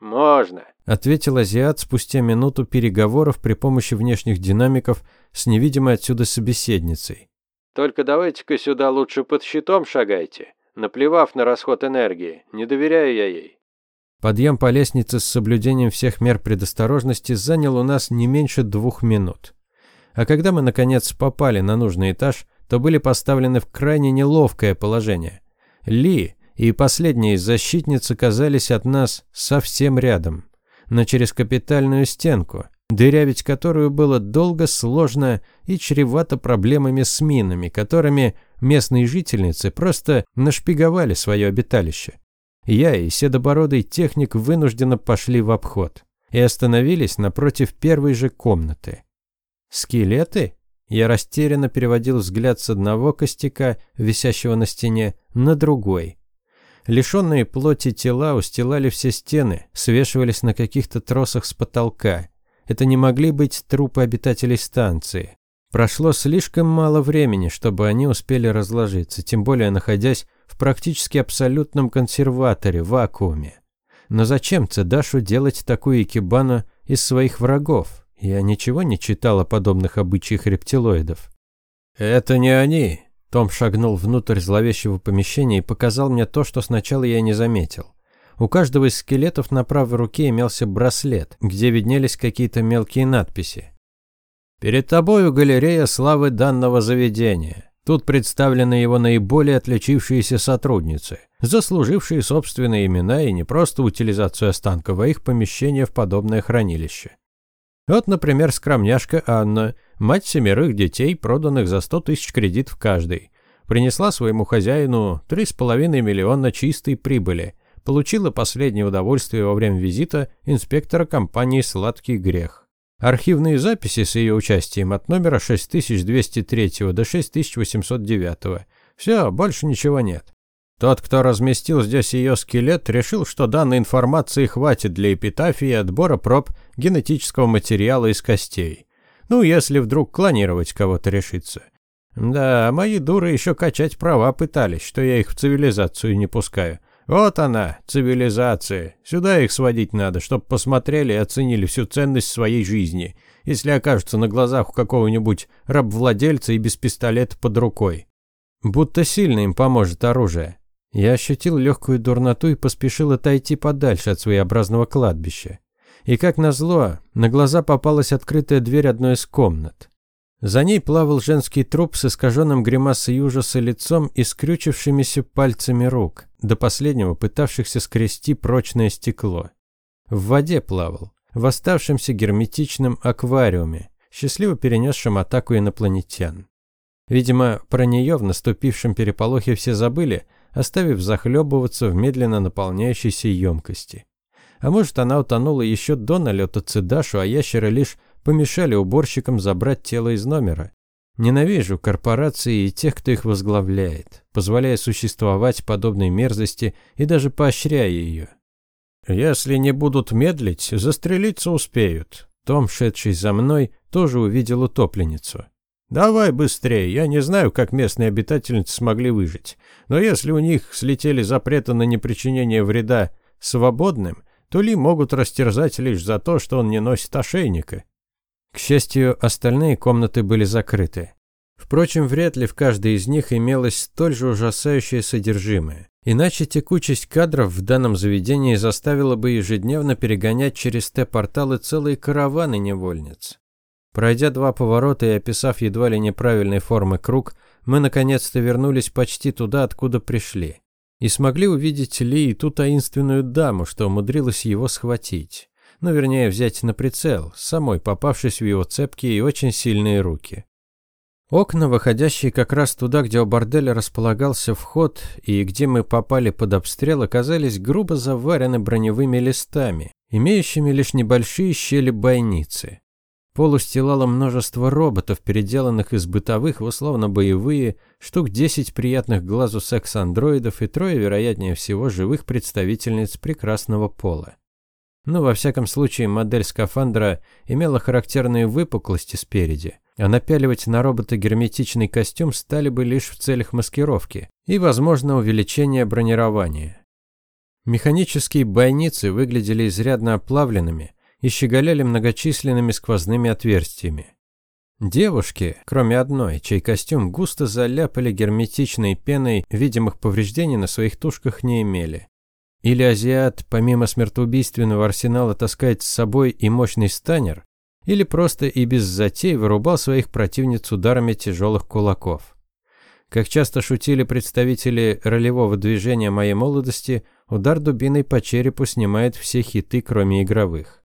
«Можно», — ответил азиат спустя минуту переговоров при помощи внешних динамиков с невидимой отсюда собеседницей. «Только давайте-ка сюда лучше под щитом шагайте, наплевав на расход энергии, не доверяю я ей». Подъем по лестнице с соблюдением всех мер предосторожности занял у нас не меньше двух минут. А когда мы, наконец, попали на нужный этаж, то были поставлены в крайне неловкое положение. Ли и последняя из защитниц оказались от нас совсем рядом, но через капитальную стенку – дырявить которую было долго, сложно и чревато проблемами с минами, которыми местные жительницы просто нашпиговали свое обиталище. Я и седобородый техник вынужденно пошли в обход и остановились напротив первой же комнаты. «Скелеты?» Я растерянно переводил взгляд с одного костяка, висящего на стене, на другой. Лишенные плоти тела устилали все стены, свешивались на каких-то тросах с потолка. Это не могли быть трупы обитателей станции. Прошло слишком мало времени, чтобы они успели разложиться, тем более находясь в практически абсолютном консерваторе, вакууме. Но зачем Цедашу делать такую экибану из своих врагов? Я ничего не читал о подобных обычаях рептилоидов. «Это не они!» Том шагнул внутрь зловещего помещения и показал мне то, что сначала я не заметил. У каждого из скелетов на правой руке имелся браслет, где виднелись какие-то мелкие надписи. «Перед тобою галерея славы данного заведения. Тут представлены его наиболее отличившиеся сотрудницы, заслужившие собственные имена и не просто утилизацию останков, а их помещение в подобное хранилище. Вот, например, скромняшка Анна, мать семерых детей, проданных за 100 тысяч кредитов каждый. Принесла своему хозяину 3,5 миллиона чистой прибыли. Получила последнее удовольствие во время визита инспектора компании «Сладкий грех». Архивные записи с ее участием от номера 6203 до 6809. Все, больше ничего нет. Тот, кто разместил здесь ее скелет, решил, что данной информации хватит для эпитафии отбора проб генетического материала из костей. Ну, если вдруг клонировать кого-то решится. Да, мои дуры еще качать права пытались, что я их в цивилизацию не пускаю. Вот она, цивилизация. Сюда их сводить надо, чтоб посмотрели и оценили всю ценность своей жизни, если окажутся на глазах у какого-нибудь рабвладельца и без пистолета под рукой. Будто сильно им поможет оружие. Я ощутил легкую дурноту и поспешил отойти подальше от своеобразного кладбища. И как назло, на глаза попалась открытая дверь одной из комнат. За ней плавал женский труп с искаженным гримасой ужаса лицом и скрючившимися пальцами рук, до последнего пытавшихся скрести прочное стекло. В воде плавал, в оставшемся герметичном аквариуме, счастливо перенесшем атаку инопланетян. Видимо, про нее в наступившем переполохе все забыли, оставив захлебываться в медленно наполняющейся емкости. А может, она утонула еще до налета Цедашу, а ящеры лишь помешали уборщикам забрать тело из номера. Ненавижу корпорации и тех, кто их возглавляет, позволяя существовать подобной мерзости и даже поощряя ее. Если не будут медлить, застрелиться успеют. Том, шедший за мной, тоже увидел утопленницу. «Давай быстрее, я не знаю, как местные обитательницы смогли выжить. Но если у них слетели запреты на непричинение вреда свободным, то Ли могут растерзать лишь за то, что он не носит ошейника. К счастью, остальные комнаты были закрыты. Впрочем, вряд ли в каждой из них имелось столь же ужасающее содержимое. Иначе текучесть кадров в данном заведении заставила бы ежедневно перегонять через Т-порталы целые караваны невольниц. Пройдя два поворота и описав едва ли неправильной формы круг, мы наконец-то вернулись почти туда, откуда пришли. И смогли увидеть Ли и ту таинственную даму, что умудрилась его схватить ну вернее взять на прицел, самой попавшись в его цепкие и очень сильные руки. Окна, выходящие как раз туда, где у борделя располагался вход и где мы попали под обстрел, оказались грубо заварены броневыми листами, имеющими лишь небольшие щели-бойницы. Пол устилало множество роботов, переделанных из бытовых в условно-боевые, штук 10 приятных глазу секс-андроидов и трое, вероятнее всего, живых представительниц прекрасного пола. Но, во всяком случае, модель скафандра имела характерные выпуклости спереди, а напяливать на робота герметичный костюм стали бы лишь в целях маскировки и, возможно, увеличения бронирования. Механические бойницы выглядели изрядно оплавленными и щеголяли многочисленными сквозными отверстиями. Девушки, кроме одной, чей костюм густо заляпали герметичной пеной, видимых повреждений на своих тушках не имели. Или азиат, помимо смертоубийственного арсенала, таскает с собой и мощный станер, или просто и без затей вырубал своих противниц ударами тяжелых кулаков. Как часто шутили представители ролевого движения моей молодости, удар дубиной по черепу снимает все хиты, кроме игровых.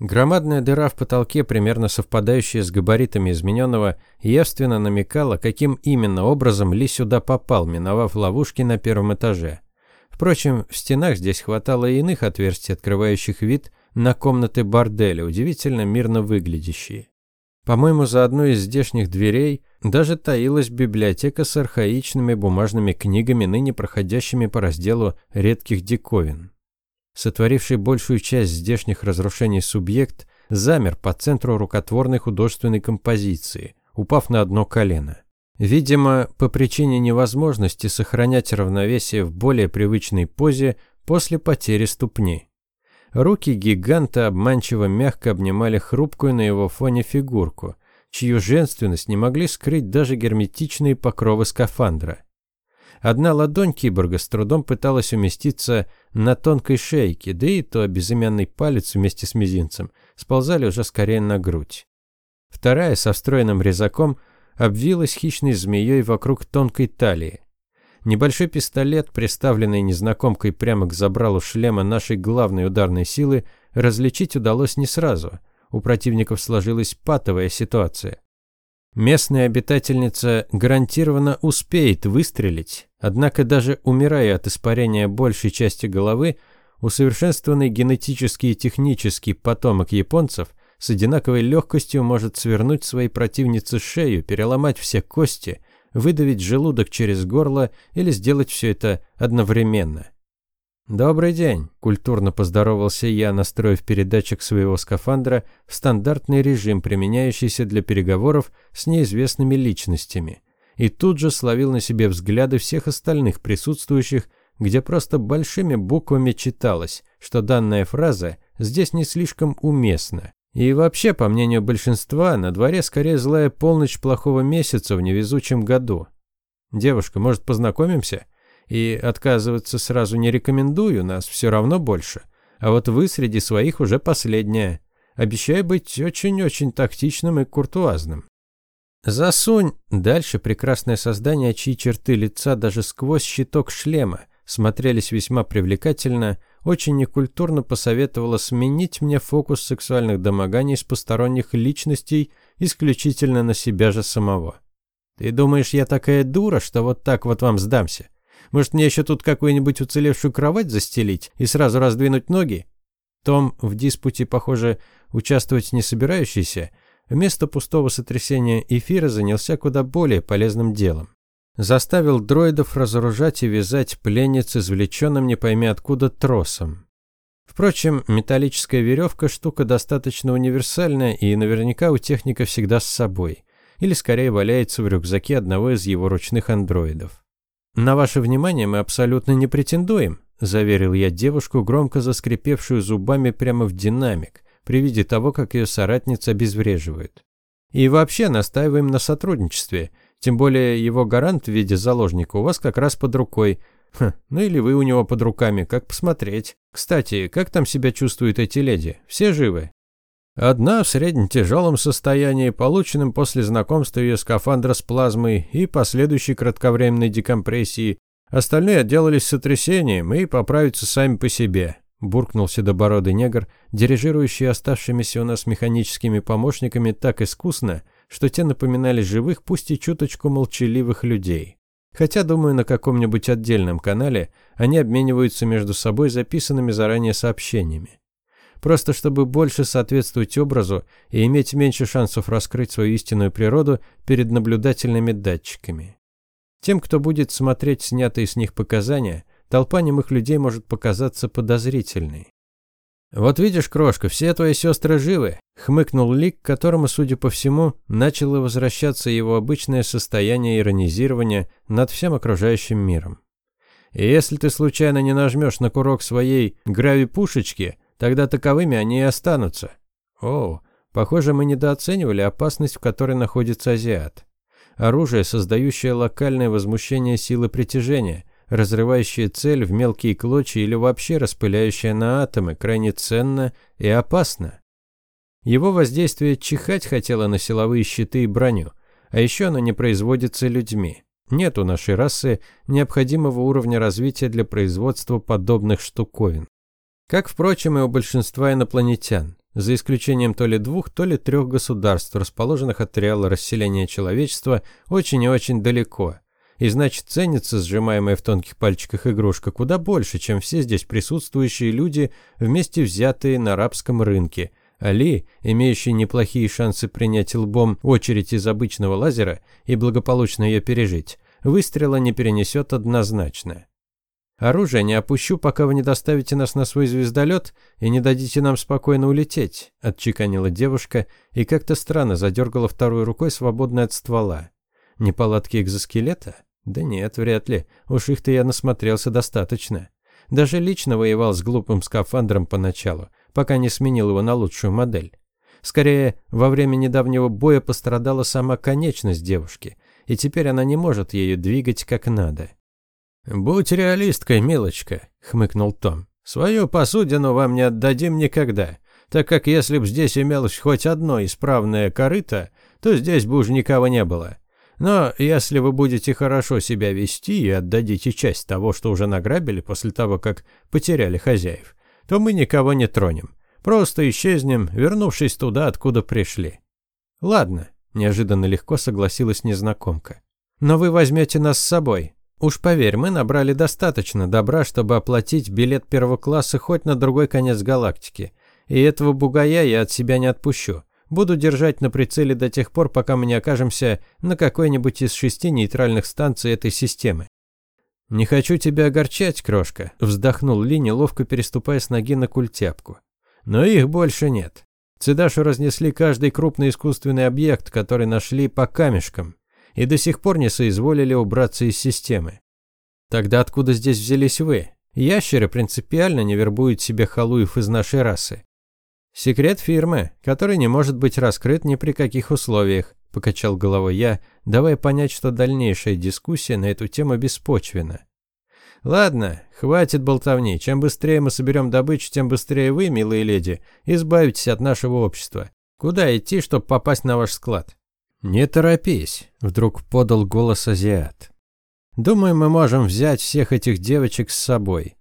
Громадная дыра в потолке, примерно совпадающая с габаритами измененного, явственно намекала, каким именно образом Ли сюда попал, миновав ловушки на первом этаже. Впрочем, в стенах здесь хватало и иных отверстий, открывающих вид на комнаты борделя, удивительно мирно выглядящие. По-моему, за одной из здешних дверей даже таилась библиотека с архаичными бумажными книгами, ныне проходящими по разделу редких диковин. Сотворивший большую часть здешних разрушений субъект замер по центру рукотворной художественной композиции, упав на одно колено. Видимо, по причине невозможности сохранять равновесие в более привычной позе после потери ступни. Руки гиганта обманчиво мягко обнимали хрупкую на его фоне фигурку, чью женственность не могли скрыть даже герметичные покровы скафандра. Одна ладонь киборга с трудом пыталась уместиться на тонкой шейке, да и то безымянный палец вместе с мизинцем сползали уже скорее на грудь. Вторая со встроенным резаком – обвилась хищной змеей вокруг тонкой талии. Небольшой пистолет, приставленный незнакомкой прямо к забралу шлема нашей главной ударной силы, различить удалось не сразу. у противников сложилась патовая ситуация. Местная обитательница гарантированно успеет выстрелить, однако даже умирая от испарения большей части головы, усовершенствованный генетически и технически потомок японцев с одинаковой легкостью может свернуть своей противнице шею, переломать все кости, выдавить желудок через горло или сделать все это одновременно. «Добрый день», – культурно поздоровался я, настроив передатчик своего скафандра в стандартный режим, применяющийся для переговоров с неизвестными личностями, и тут же словил на себе взгляды всех остальных присутствующих, где просто большими буквами читалось, что данная фраза здесь не слишком уместна. И вообще, по мнению большинства, на дворе скорее злая полночь плохого месяца в невезучем году. «Девушка, может, познакомимся?» И отказываться сразу не рекомендую, нас все равно больше. А вот вы среди своих уже последняя. Обещаю быть очень-очень тактичным и куртуазным. Засунь. Дальше прекрасное создание, чьи черты лица даже сквозь щиток шлема смотрелись весьма привлекательно, очень некультурно посоветовала сменить мне фокус сексуальных домоганий с посторонних личностей исключительно на себя же самого. Ты думаешь, я такая дура, что вот так вот вам сдамся? Может, мне еще тут какую-нибудь уцелевшую кровать застелить и сразу раздвинуть ноги? Том в диспуте, похоже, участвовать не собирающийся, вместо пустого сотрясения эфира занялся куда более полезным делом. Заставил дроидов разоружать и вязать пленниц извлеченным не пойми откуда тросом. Впрочем, металлическая веревка – штука достаточно универсальная и наверняка у техника всегда с собой. Или скорее валяется в рюкзаке одного из его ручных андроидов. «На ваше внимание мы абсолютно не претендуем», – заверил я девушку, громко заскрипевшую зубами прямо в динамик, при виде того, как ее соратница обезвреживает. «И вообще настаиваем на сотрудничестве, тем более его гарант в виде заложника у вас как раз под рукой. Хм, ну или вы у него под руками, как посмотреть. Кстати, как там себя чувствуют эти леди? Все живы?» Одна в среднем тяжелом состоянии, полученном после знакомства ее скафандра с плазмой и последующей кратковременной декомпрессии. Остальные отделались сотрясением и поправятся сами по себе. Буркнул седобородый негр, дирижирующий оставшимися у нас механическими помощниками так искусно, что те напоминали живых, пусть и чуточку молчаливых людей. Хотя, думаю, на каком-нибудь отдельном канале они обмениваются между собой записанными заранее сообщениями просто чтобы больше соответствовать образу и иметь меньше шансов раскрыть свою истинную природу перед наблюдательными датчиками. Тем, кто будет смотреть снятые с них показания, толпа немых людей может показаться подозрительной. «Вот видишь, крошка, все твои сестры живы», — хмыкнул Лик, которому, судя по всему, начало возвращаться его обычное состояние иронизирования над всем окружающим миром. «И если ты случайно не нажмешь на курок своей грави-пушечки, Тогда таковыми они и останутся. О, похоже, мы недооценивали опасность, в которой находится азиат. Оружие, создающее локальное возмущение силы притяжения, разрывающее цель в мелкие клочья или вообще распыляющее на атомы, крайне ценно и опасно. Его воздействие чихать хотело на силовые щиты и броню, а еще оно не производится людьми. Нет у нашей расы необходимого уровня развития для производства подобных штуковин. Как, впрочем, и у большинства инопланетян, за исключением то ли двух, то ли трех государств, расположенных от реала расселения человечества очень и очень далеко. И значит, ценится сжимаемая в тонких пальчиках игрушка куда больше, чем все здесь присутствующие люди, вместе взятые на арабском рынке. Али, имеющий неплохие шансы принять лбом очередь из обычного лазера и благополучно ее пережить, выстрела не перенесет однозначно. Оружие не опущу, пока вы не доставите нас на свой звездолет и не дадите нам спокойно улететь», – отчеканила девушка и как-то странно задергала второй рукой, свободной от ствола. «Неполадки экзоскелета? Да нет, вряд ли. Уж их-то я насмотрелся достаточно. Даже лично воевал с глупым скафандром поначалу, пока не сменил его на лучшую модель. Скорее, во время недавнего боя пострадала сама конечность девушки, и теперь она не может ею двигать как надо». «Будь реалисткой, милочка», — хмыкнул Том. «Свою посудину вам не отдадим никогда, так как если б здесь имелось хоть одно исправное корыто, то здесь бы уж никого не было. Но если вы будете хорошо себя вести и отдадите часть того, что уже награбили после того, как потеряли хозяев, то мы никого не тронем. Просто исчезнем, вернувшись туда, откуда пришли. Ладно, неожиданно легко согласилась незнакомка. Но вы возьмете нас с собой. Уж поверь, мы набрали достаточно добра, чтобы оплатить билет первого класса хоть на другой конец галактики. И этого бугая я от себя не отпущу. Буду держать на прицеле до тех пор, пока мы не окажемся на какой-нибудь из шести нейтральных станций этой системы. «Не хочу тебя огорчать, крошка», – вздохнул Ли, неловко переступая с ноги на культяпку. «Но их больше нет. Цедашу разнесли каждый крупный искусственный объект, который нашли по камешкам, и до сих пор не соизволили убраться из системы. Тогда откуда здесь взялись вы? Ящеры принципиально не вербуют себе халуев из нашей расы. Секрет фирмы, который не может быть раскрыт ни при каких условиях, – покачал головой я, давая понять, что дальнейшая дискуссия на эту тему беспочвена. «Ладно, хватит болтовни. Чем быстрее мы соберем добычу, тем быстрее вы, милые леди, избавитесь от нашего общества. Куда идти, чтобы попасть на ваш склад?» «Не торопись», – вдруг подал голос азиат. «Думаю, мы можем взять всех этих девочек с собой.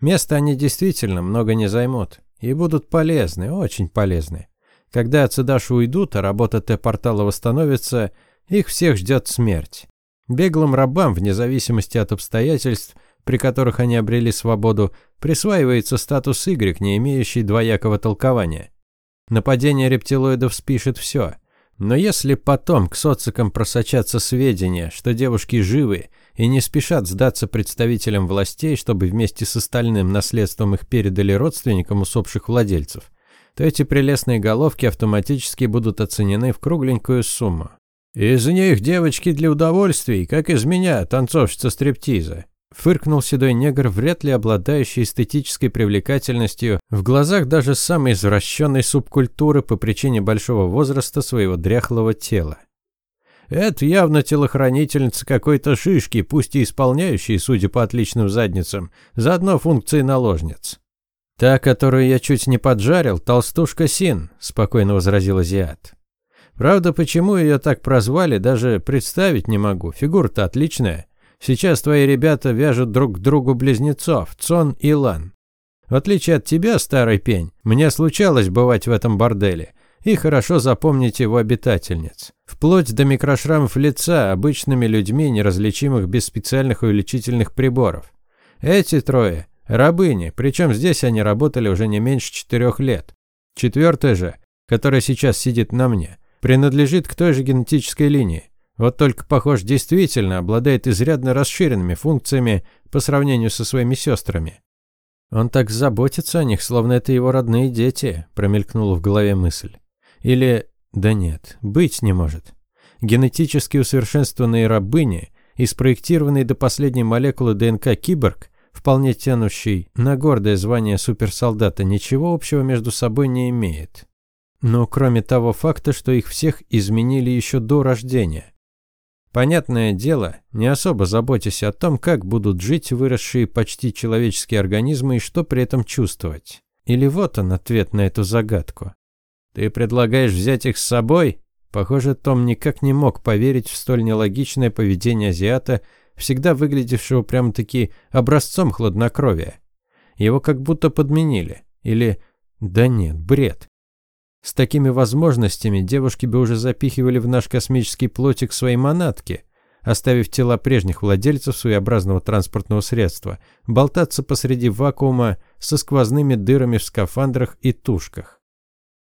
Места они действительно много не займут и будут полезны, очень полезны. Когда Цедаши уйдут, а работа Т-портала восстановится, их всех ждет смерть. Беглым рабам, вне зависимости от обстоятельств, при которых они обрели свободу, присваивается статус Y, не имеющий двоякого толкования. Нападение рептилоидов спишет все. Но если потом к социкам просочатся сведения, что девушки живы и не спешат сдаться представителям властей, чтобы вместе с остальным наследством их передали родственникам усопших владельцев, то эти прелестные головки автоматически будут оценены в кругленькую сумму. «Из них девочки для удовольствий, как из меня, танцовщица стриптиза», фыркнул седой негр, вряд ли обладающий эстетической привлекательностью, в глазах даже самой извращенной субкультуры по причине большого возраста своего дряхлого тела. Это явно телохранительница какой-то шишки, пусть и исполняющей, судя по отличным задницам, заодно функции наложниц. «Та, которую я чуть не поджарил, толстушка Син», – спокойно возразил Азиат. «Правда, почему ее так прозвали, даже представить не могу. Фигура-то отличная. Сейчас твои ребята вяжут друг к другу близнецов, Цон и Лан. В отличие от тебя, старый пень, мне случалось бывать в этом борделе, и хорошо запомнить его обитательниц. Вплоть до микрошрамов лица обычными людьми, неразличимых без специальных увеличительных приборов. Эти трое Рабыни, причем здесь они работали уже не меньше четырех лет. Четвертая же, которая сейчас сидит на мне, принадлежит к той же генетической линии. Вот только, похож, действительно обладает изрядно расширенными функциями по сравнению со своими сестрами. Он так заботится о них, словно это его родные дети, промелькнула в голове мысль. Или, да нет, быть не может. Генетически усовершенствованные рабыни и спроектированный до последней молекулы ДНК киборг вполне тянущий на гордое звание суперсолдата, ничего общего между собой не имеет. Но кроме того факта, что их всех изменили еще до рождения. Понятное дело, не особо заботясь о том, как будут жить выросшие почти человеческие организмы и что при этом чувствовать. Или вот он ответ на эту загадку. «Ты предлагаешь взять их с собой?» Похоже, Том никак не мог поверить в столь нелогичное поведение азиата всегда выглядевшего прямо-таки образцом хладнокровия. Его как будто подменили. Или... Да нет, бред. С такими возможностями девушки бы уже запихивали в наш космический плотик свои манатки, оставив тела прежних владельцев своеобразного транспортного средства, болтаться посреди вакуума со сквозными дырами в скафандрах и тушках.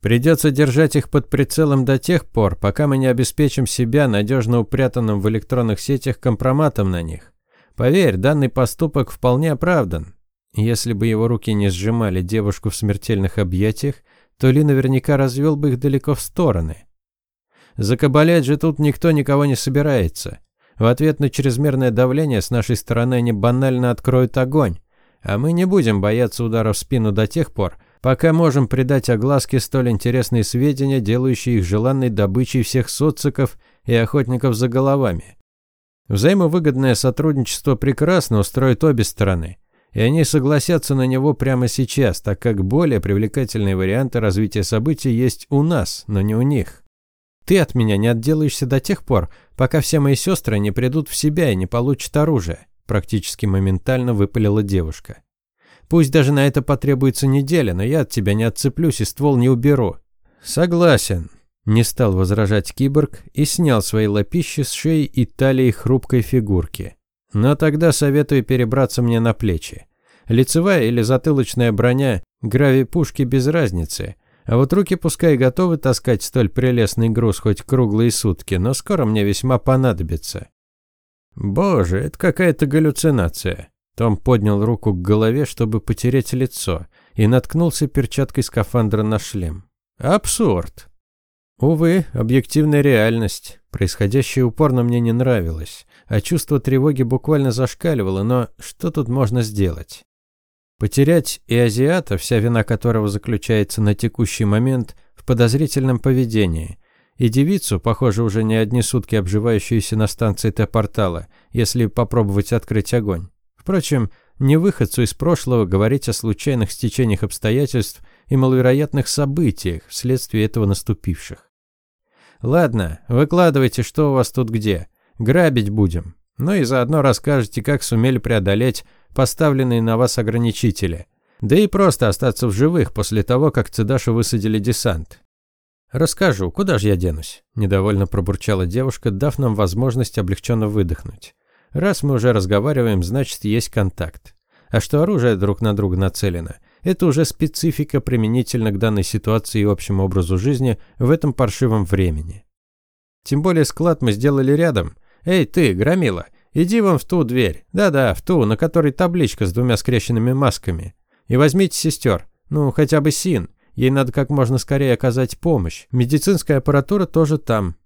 Придется держать их под прицелом до тех пор, пока мы не обеспечим себя надежно упрятанным в электронных сетях компроматом на них. Поверь, данный поступок вполне оправдан. Если бы его руки не сжимали девушку в смертельных объятиях, то Ли наверняка развел бы их далеко в стороны. Закабалять же тут никто никого не собирается. В ответ на чрезмерное давление с нашей стороны они банально откроют огонь, а мы не будем бояться удара в спину до тех пор, Пока можем придать огласке столь интересные сведения, делающие их желанной добычей всех социков и охотников за головами. Взаимовыгодное сотрудничество прекрасно устроит обе стороны, и они согласятся на него прямо сейчас, так как более привлекательные варианты развития событий есть у нас, но не у них. Ты от меня не отделаешься до тех пор, пока все мои сестры не придут в себя и не получат оружие, практически моментально выпалила девушка. Пусть даже на это потребуется неделя, но я от тебя не отцеплюсь и ствол не уберу». «Согласен», – не стал возражать киборг и снял свои лапищи с шеи и талии хрупкой фигурки. «Но тогда советую перебраться мне на плечи. Лицевая или затылочная броня, грави-пушки без разницы. А вот руки пускай готовы таскать столь прелестный груз хоть круглые сутки, но скоро мне весьма понадобится». «Боже, это какая-то галлюцинация». Том поднял руку к голове, чтобы потереть лицо, и наткнулся перчаткой скафандра на шлем. Абсурд. Увы, объективная реальность. Происходящее упорно мне не нравилось, а чувство тревоги буквально зашкаливало, но что тут можно сделать? Потерять и азиата, вся вина которого заключается на текущий момент в подозрительном поведении, и девицу, похоже, уже не одни сутки обживающуюся на станции Т-портала, если попробовать открыть огонь. Впрочем, не выходцу из прошлого говорить о случайных стечениях обстоятельств и маловероятных событиях вследствие этого наступивших. Ладно, выкладывайте, что у вас тут где. Грабить будем. Ну и заодно расскажете, как сумели преодолеть поставленные на вас ограничители. Да и просто остаться в живых после того, как Цедашу высадили десант. «Расскажу, куда же я денусь?» – недовольно пробурчала девушка, дав нам возможность облегченно выдохнуть. Раз мы уже разговариваем, значит, есть контакт. А что оружие друг на друга нацелено, это уже специфика применительно к данной ситуации и общему образу жизни в этом паршивом времени. Тем более склад мы сделали рядом. Эй, ты, громила, иди вон в ту дверь. Да-да, в ту, на которой табличка с двумя скрещенными масками. И возьмите сестер. Ну, хотя бы Син. Ей надо как можно скорее оказать помощь. Медицинская аппаратура тоже там.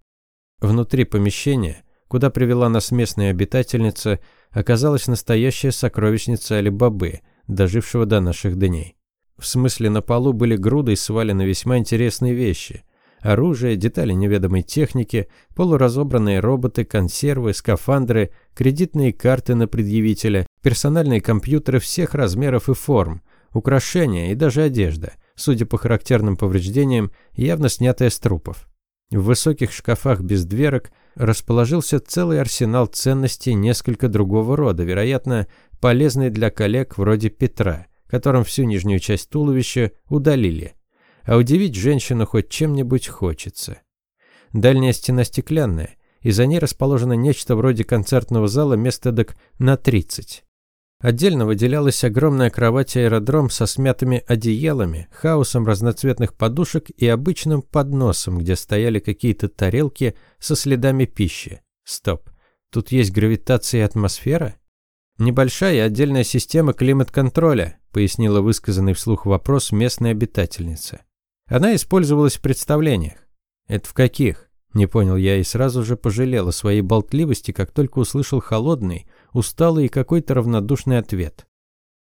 Внутри помещения Куда привела нас местная обитательница, оказалась настоящая сокровищница Али-Бабы, дожившего до наших дней. В смысле, на полу были грудой свалены весьма интересные вещи. Оружие, детали неведомой техники, полуразобранные роботы, консервы, скафандры, кредитные карты на предъявителя, персональные компьютеры всех размеров и форм, украшения и даже одежда, судя по характерным повреждениям, явно снятая с трупов. В высоких шкафах без дверок расположился целый арсенал ценностей несколько другого рода, вероятно, полезный для коллег вроде Петра, которым всю нижнюю часть туловища удалили. А удивить женщину хоть чем-нибудь хочется. Дальняя стена стеклянная, и за ней расположено нечто вроде концертного зала местедок на 30. Отдельно выделялась огромная кровать-аэродром со смятыми одеялами, хаосом разноцветных подушек и обычным подносом, где стояли какие-то тарелки со следами пищи. Стоп. Тут есть гравитация и атмосфера? Небольшая отдельная система климат-контроля, пояснила высказанный вслух вопрос местная обитательница. Она использовалась в представлениях. Это в каких? Не понял я и сразу же пожалел о своей болтливости, как только услышал холодный, усталый и какой-то равнодушный ответ.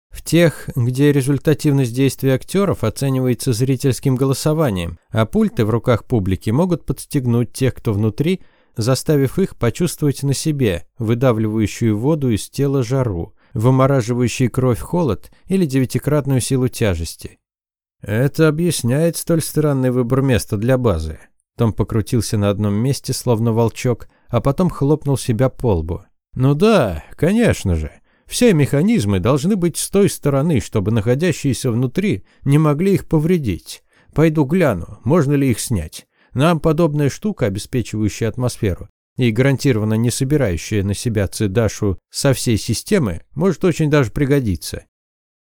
В тех, где результативность действий актеров оценивается зрительским голосованием, а пульты в руках публики могут подстегнуть тех, кто внутри, заставив их почувствовать на себе выдавливающую воду из тела жару, вымораживающий кровь холод или девятикратную силу тяжести. Это объясняет столь странный выбор места для базы. Том покрутился на одном месте, словно волчок, а потом хлопнул себя по лбу. «Ну да, конечно же. Все механизмы должны быть с той стороны, чтобы находящиеся внутри не могли их повредить. Пойду гляну, можно ли их снять. Нам подобная штука, обеспечивающая атмосферу, и гарантированно не собирающая на себя цедашу со всей системы, может очень даже пригодиться.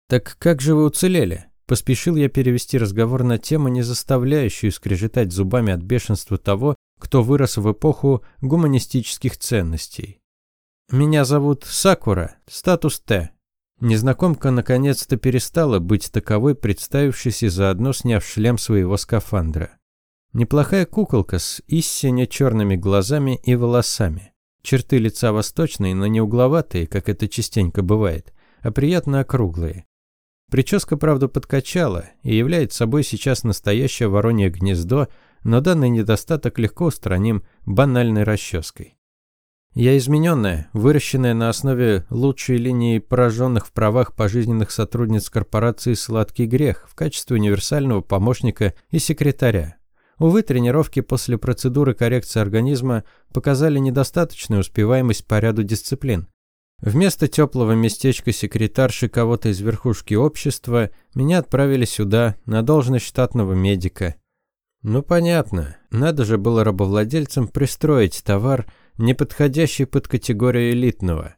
Так как же вы уцелели? Поспешил я перевести разговор на тему, не заставляющую скрежетать зубами от бешенства того, кто вырос в эпоху гуманистических ценностей. «Меня зовут Сакура, статус Т». Незнакомка наконец-то перестала быть таковой, представившись и заодно сняв шлем своего скафандра. Неплохая куколка с истинно черными глазами и волосами. Черты лица восточные, но не угловатые, как это частенько бывает, а приятно округлые. Прическа, правда, подкачала и является собой сейчас настоящее воронье гнездо, но данный недостаток легко устраним банальной расческой. Я измененная, выращенная на основе лучшей линии пораженных в правах пожизненных сотрудниц корпорации «Сладкий грех» в качестве универсального помощника и секретаря. Увы, тренировки после процедуры коррекции организма показали недостаточную успеваемость по ряду дисциплин. Вместо теплого местечка секретарши кого-то из верхушки общества меня отправили сюда, на должность штатного медика. Ну понятно, надо же было рабовладельцам пристроить товар, не подходящий под категорию элитного.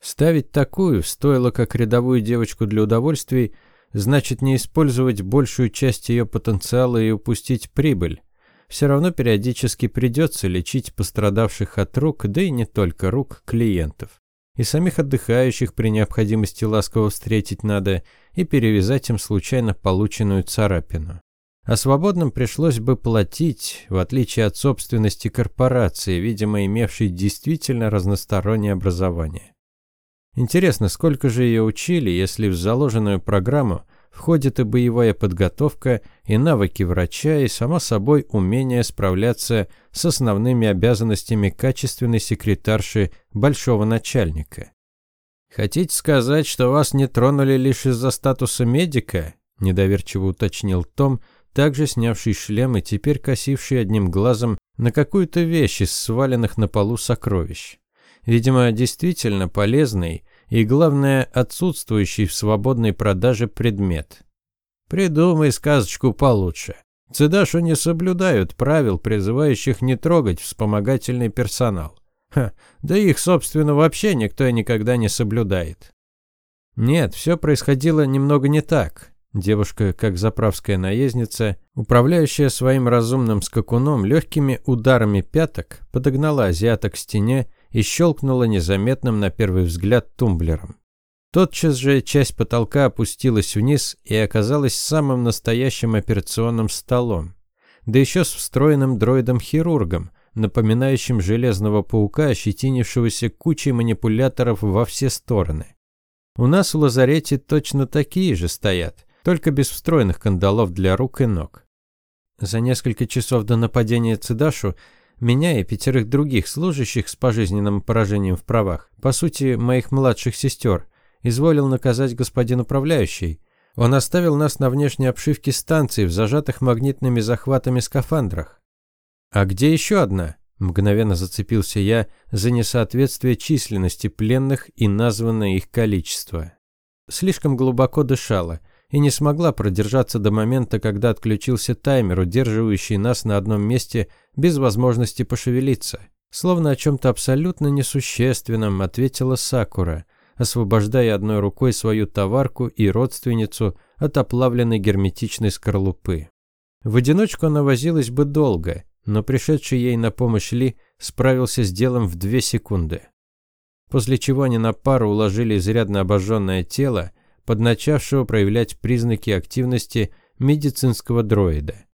Ставить такую стоило как рядовую девочку для удовольствий, значит не использовать большую часть ее потенциала и упустить прибыль. Все равно периодически придется лечить пострадавших от рук, да и не только рук, клиентов. И самих отдыхающих при необходимости ласково встретить надо и перевязать им случайно полученную царапину. А свободным пришлось бы платить, в отличие от собственности корпорации, видимо, имевшей действительно разностороннее образование. Интересно, сколько же ее учили, если в заложенную программу входит и боевая подготовка, и навыки врача, и, само собой, умение справляться с основными обязанностями качественной секретарши большого начальника. «Хотите сказать, что вас не тронули лишь из-за статуса медика?» – недоверчиво уточнил Том, также снявший шлем и теперь косивший одним глазом на какую-то вещь из сваленных на полу сокровищ. Видимо, действительно полезный и, главное, отсутствующий в свободной продаже предмет. Придумай сказочку получше. Цедашу не соблюдают правил, призывающих не трогать вспомогательный персонал. Ха, да их, собственно, вообще никто и никогда не соблюдает. Нет, все происходило немного не так. Девушка, как заправская наездница, управляющая своим разумным скакуном легкими ударами пяток, подогнала азиата к стене и щелкнула незаметным на первый взгляд тумблером. Тотчас же часть потолка опустилась вниз и оказалась самым настоящим операционным столом, да еще с встроенным дроидом-хирургом, напоминающим железного паука, ощетинившегося кучей манипуляторов во все стороны. У нас в лазарете точно такие же стоят, только без встроенных кандалов для рук и ног. За несколько часов до нападения Цедашу меня и пятерых других служащих с пожизненным поражением в правах, по сути, моих младших сестер, изволил наказать господин управляющий. Он оставил нас на внешней обшивке станции в зажатых магнитными захватами скафандрах. А где еще одна? Мгновенно зацепился я за несоответствие численности пленных и названное их количество. Слишком глубоко дышала и не смогла продержаться до момента, когда отключился таймер, удерживающий нас на одном месте без возможности пошевелиться. Словно о чем-то абсолютно несущественном ответила Сакура, освобождая одной рукой свою товарку и родственницу от оплавленной герметичной скорлупы. В одиночку она возилась бы долго, но пришедший ей на помощь Ли справился с делом в две секунды. После чего они на пару уложили изрядно обожженное тело, подначавшего проявлять признаки активности медицинского дроида.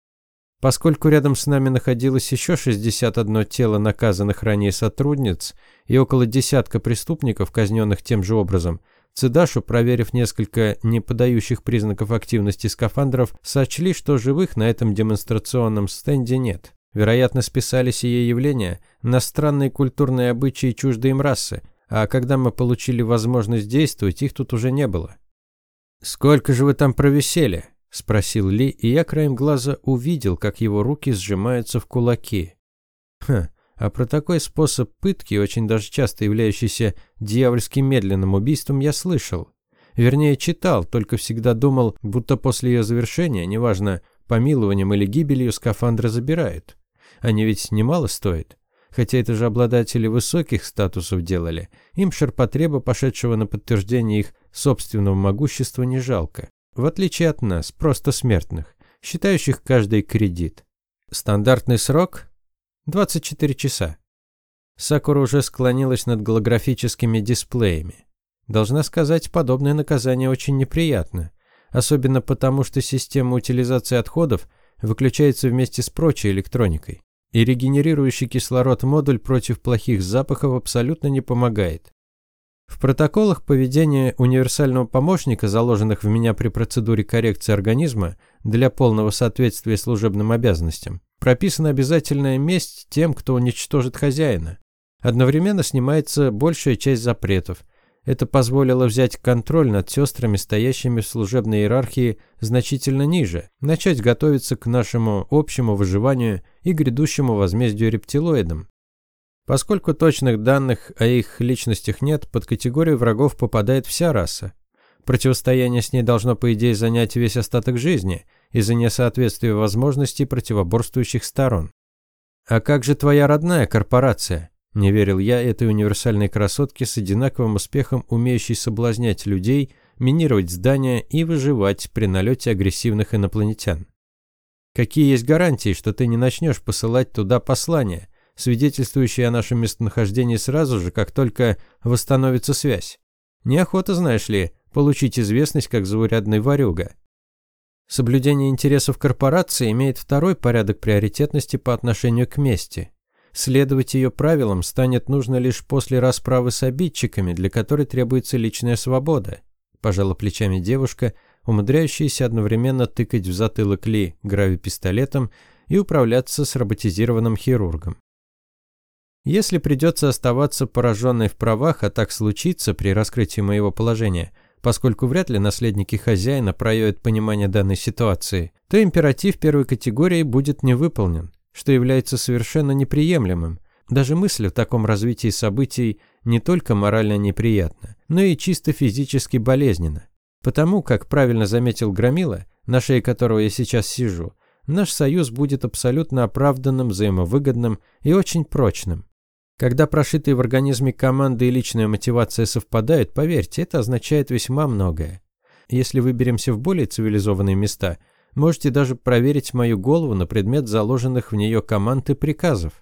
Поскольку рядом с нами находилось еще 61 тело наказанных ранее сотрудниц и около десятка преступников, казненных тем же образом, Цедашу, проверив несколько не подающих признаков активности скафандров, сочли, что живых на этом демонстрационном стенде нет. Вероятно, списали сие явления на странные культурные обычаи чуждой им расы, а когда мы получили возможность действовать, их тут уже не было. «Сколько же вы там провисели?» – спросил Ли, и я краем глаза увидел, как его руки сжимаются в кулаки. Хм, а про такой способ пытки, очень даже часто являющийся дьявольски медленным убийством, я слышал. Вернее, читал, только всегда думал, будто после ее завершения, неважно, помилованием или гибелью, скафандры забирают. Они ведь немало стоят. Хотя это же обладатели высоких статусов делали. Им ширпотреба, пошедшего на подтверждение их собственного могущества, не жалко. В отличие от нас, просто смертных, считающих каждый кредит. Стандартный срок – 24 часа. Сакура уже склонилась над голографическими дисплеями. Должна сказать, подобное наказание очень неприятно. Особенно потому, что система утилизации отходов выключается вместе с прочей электроникой и регенерирующий кислород модуль против плохих запахов абсолютно не помогает. В протоколах поведения универсального помощника, заложенных в меня при процедуре коррекции организма для полного соответствия служебным обязанностям, прописана обязательная месть тем, кто уничтожит хозяина. Одновременно снимается большая часть запретов, это позволило взять контроль над сестрами, стоящими в служебной иерархии значительно ниже, начать готовиться к нашему общему выживанию и грядущему возмездию рептилоидам. Поскольку точных данных о их личностях нет, под категорию врагов попадает вся раса. Противостояние с ней должно, по идее, занять весь остаток жизни из-за несоответствия возможностей противоборствующих сторон. «А как же твоя родная корпорация?» Не верил я этой универсальной красотке с одинаковым успехом, умеющей соблазнять людей, минировать здания и выживать при налете агрессивных инопланетян. Какие есть гарантии, что ты не начнешь посылать туда послания, свидетельствующие о нашем местонахождении сразу же, как только восстановится связь? Неохота, знаешь ли, получить известность как заурядный ворюга. Соблюдение интересов корпорации имеет второй порядок приоритетности по отношению к мести. Следовать ее правилам станет нужно лишь после расправы с обидчиками, для которой требуется личная свобода. Пожала плечами девушка, умудряющаяся одновременно тыкать в затылок Ли гравипистолетом и управляться с роботизированным хирургом. Если придется оставаться пораженной в правах, а так случится при раскрытии моего положения, поскольку вряд ли наследники хозяина проявят понимание данной ситуации, то императив первой категории будет не выполнен что является совершенно неприемлемым. Даже мысль о таком развитии событий не только морально неприятна, но и чисто физически болезненна. Потому, как правильно заметил Громила, на шее которого я сейчас сижу, наш союз будет абсолютно оправданным, взаимовыгодным и очень прочным. Когда прошитые в организме команды и личная мотивация совпадают, поверьте, это означает весьма многое. Если выберемся в более цивилизованные места – Можете даже проверить мою голову на предмет заложенных в нее команд и приказов.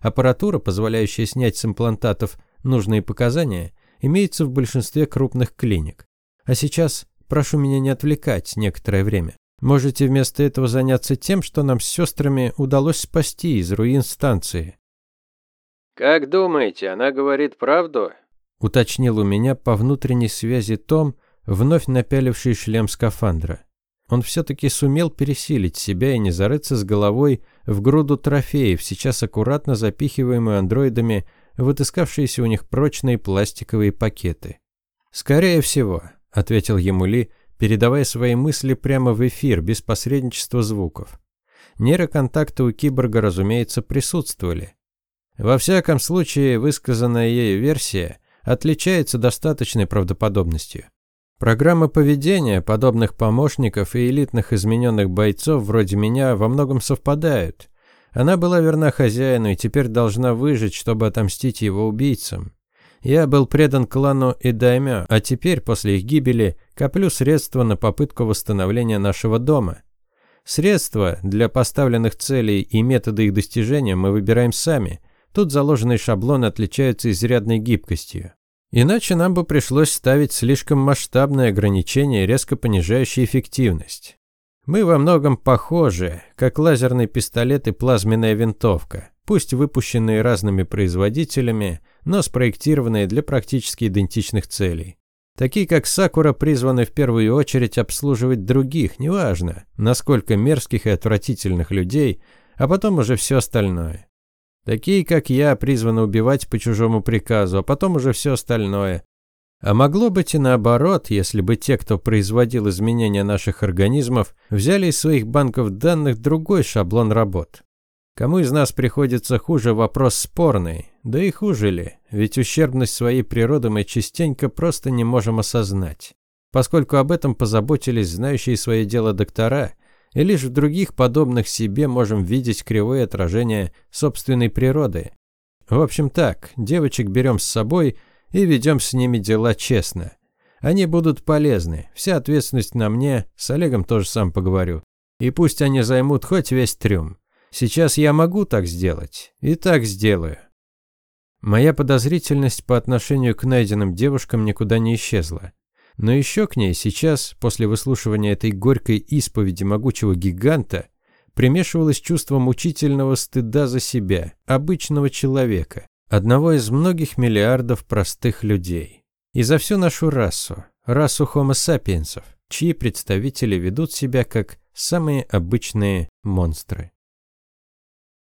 Аппаратура, позволяющая снять с имплантатов нужные показания, имеется в большинстве крупных клиник. А сейчас прошу меня не отвлекать некоторое время. Можете вместо этого заняться тем, что нам с сестрами удалось спасти из руин станции. «Как думаете, она говорит правду?» уточнил у меня по внутренней связи Том, вновь напяливший шлем скафандра. Он все-таки сумел пересилить себя и не зарыться с головой в груду трофеев, сейчас аккуратно запихиваемые андроидами в отыскавшиеся у них прочные пластиковые пакеты. «Скорее всего», — ответил ему Ли, передавая свои мысли прямо в эфир, без посредничества звуков. Нейроконтакты у киборга, разумеется, присутствовали. Во всяком случае, высказанная ею версия отличается достаточной правдоподобностью. Программы поведения подобных помощников и элитных измененных бойцов вроде меня во многом совпадают. Она была верна хозяину и теперь должна выжить, чтобы отомстить его убийцам. Я был предан клану и даймё, а теперь, после их гибели, коплю средства на попытку восстановления нашего дома. Средства для поставленных целей и методы их достижения мы выбираем сами. Тут заложенные шаблоны отличаются изрядной гибкостью. Иначе нам бы пришлось ставить слишком масштабные ограничения, резко понижающие эффективность. Мы во многом похожи, как лазерный пистолет и плазменная винтовка, пусть выпущенные разными производителями, но спроектированные для практически идентичных целей. Такие как Сакура призваны в первую очередь обслуживать других, неважно, насколько мерзких и отвратительных людей, а потом уже все остальное. Такие, как я, призваны убивать по чужому приказу, а потом уже все остальное. А могло быть и наоборот, если бы те, кто производил изменения наших организмов, взяли из своих банков данных другой шаблон работ. Кому из нас приходится хуже, вопрос спорный. Да и хуже ли, ведь ущербность своей природы мы частенько просто не можем осознать. Поскольку об этом позаботились знающие свое дело доктора – и лишь в других подобных себе можем видеть кривое отражение собственной природы. В общем так, девочек берем с собой и ведем с ними дела честно. Они будут полезны, вся ответственность на мне, с Олегом тоже сам поговорю. И пусть они займут хоть весь трюм. Сейчас я могу так сделать, и так сделаю. Моя подозрительность по отношению к найденным девушкам никуда не исчезла. Но еще к ней сейчас, после выслушивания этой горькой исповеди могучего гиганта, примешивалось чувство мучительного стыда за себя, обычного человека, одного из многих миллиардов простых людей. И за всю нашу расу, расу sapiensов, чьи представители ведут себя как самые обычные монстры.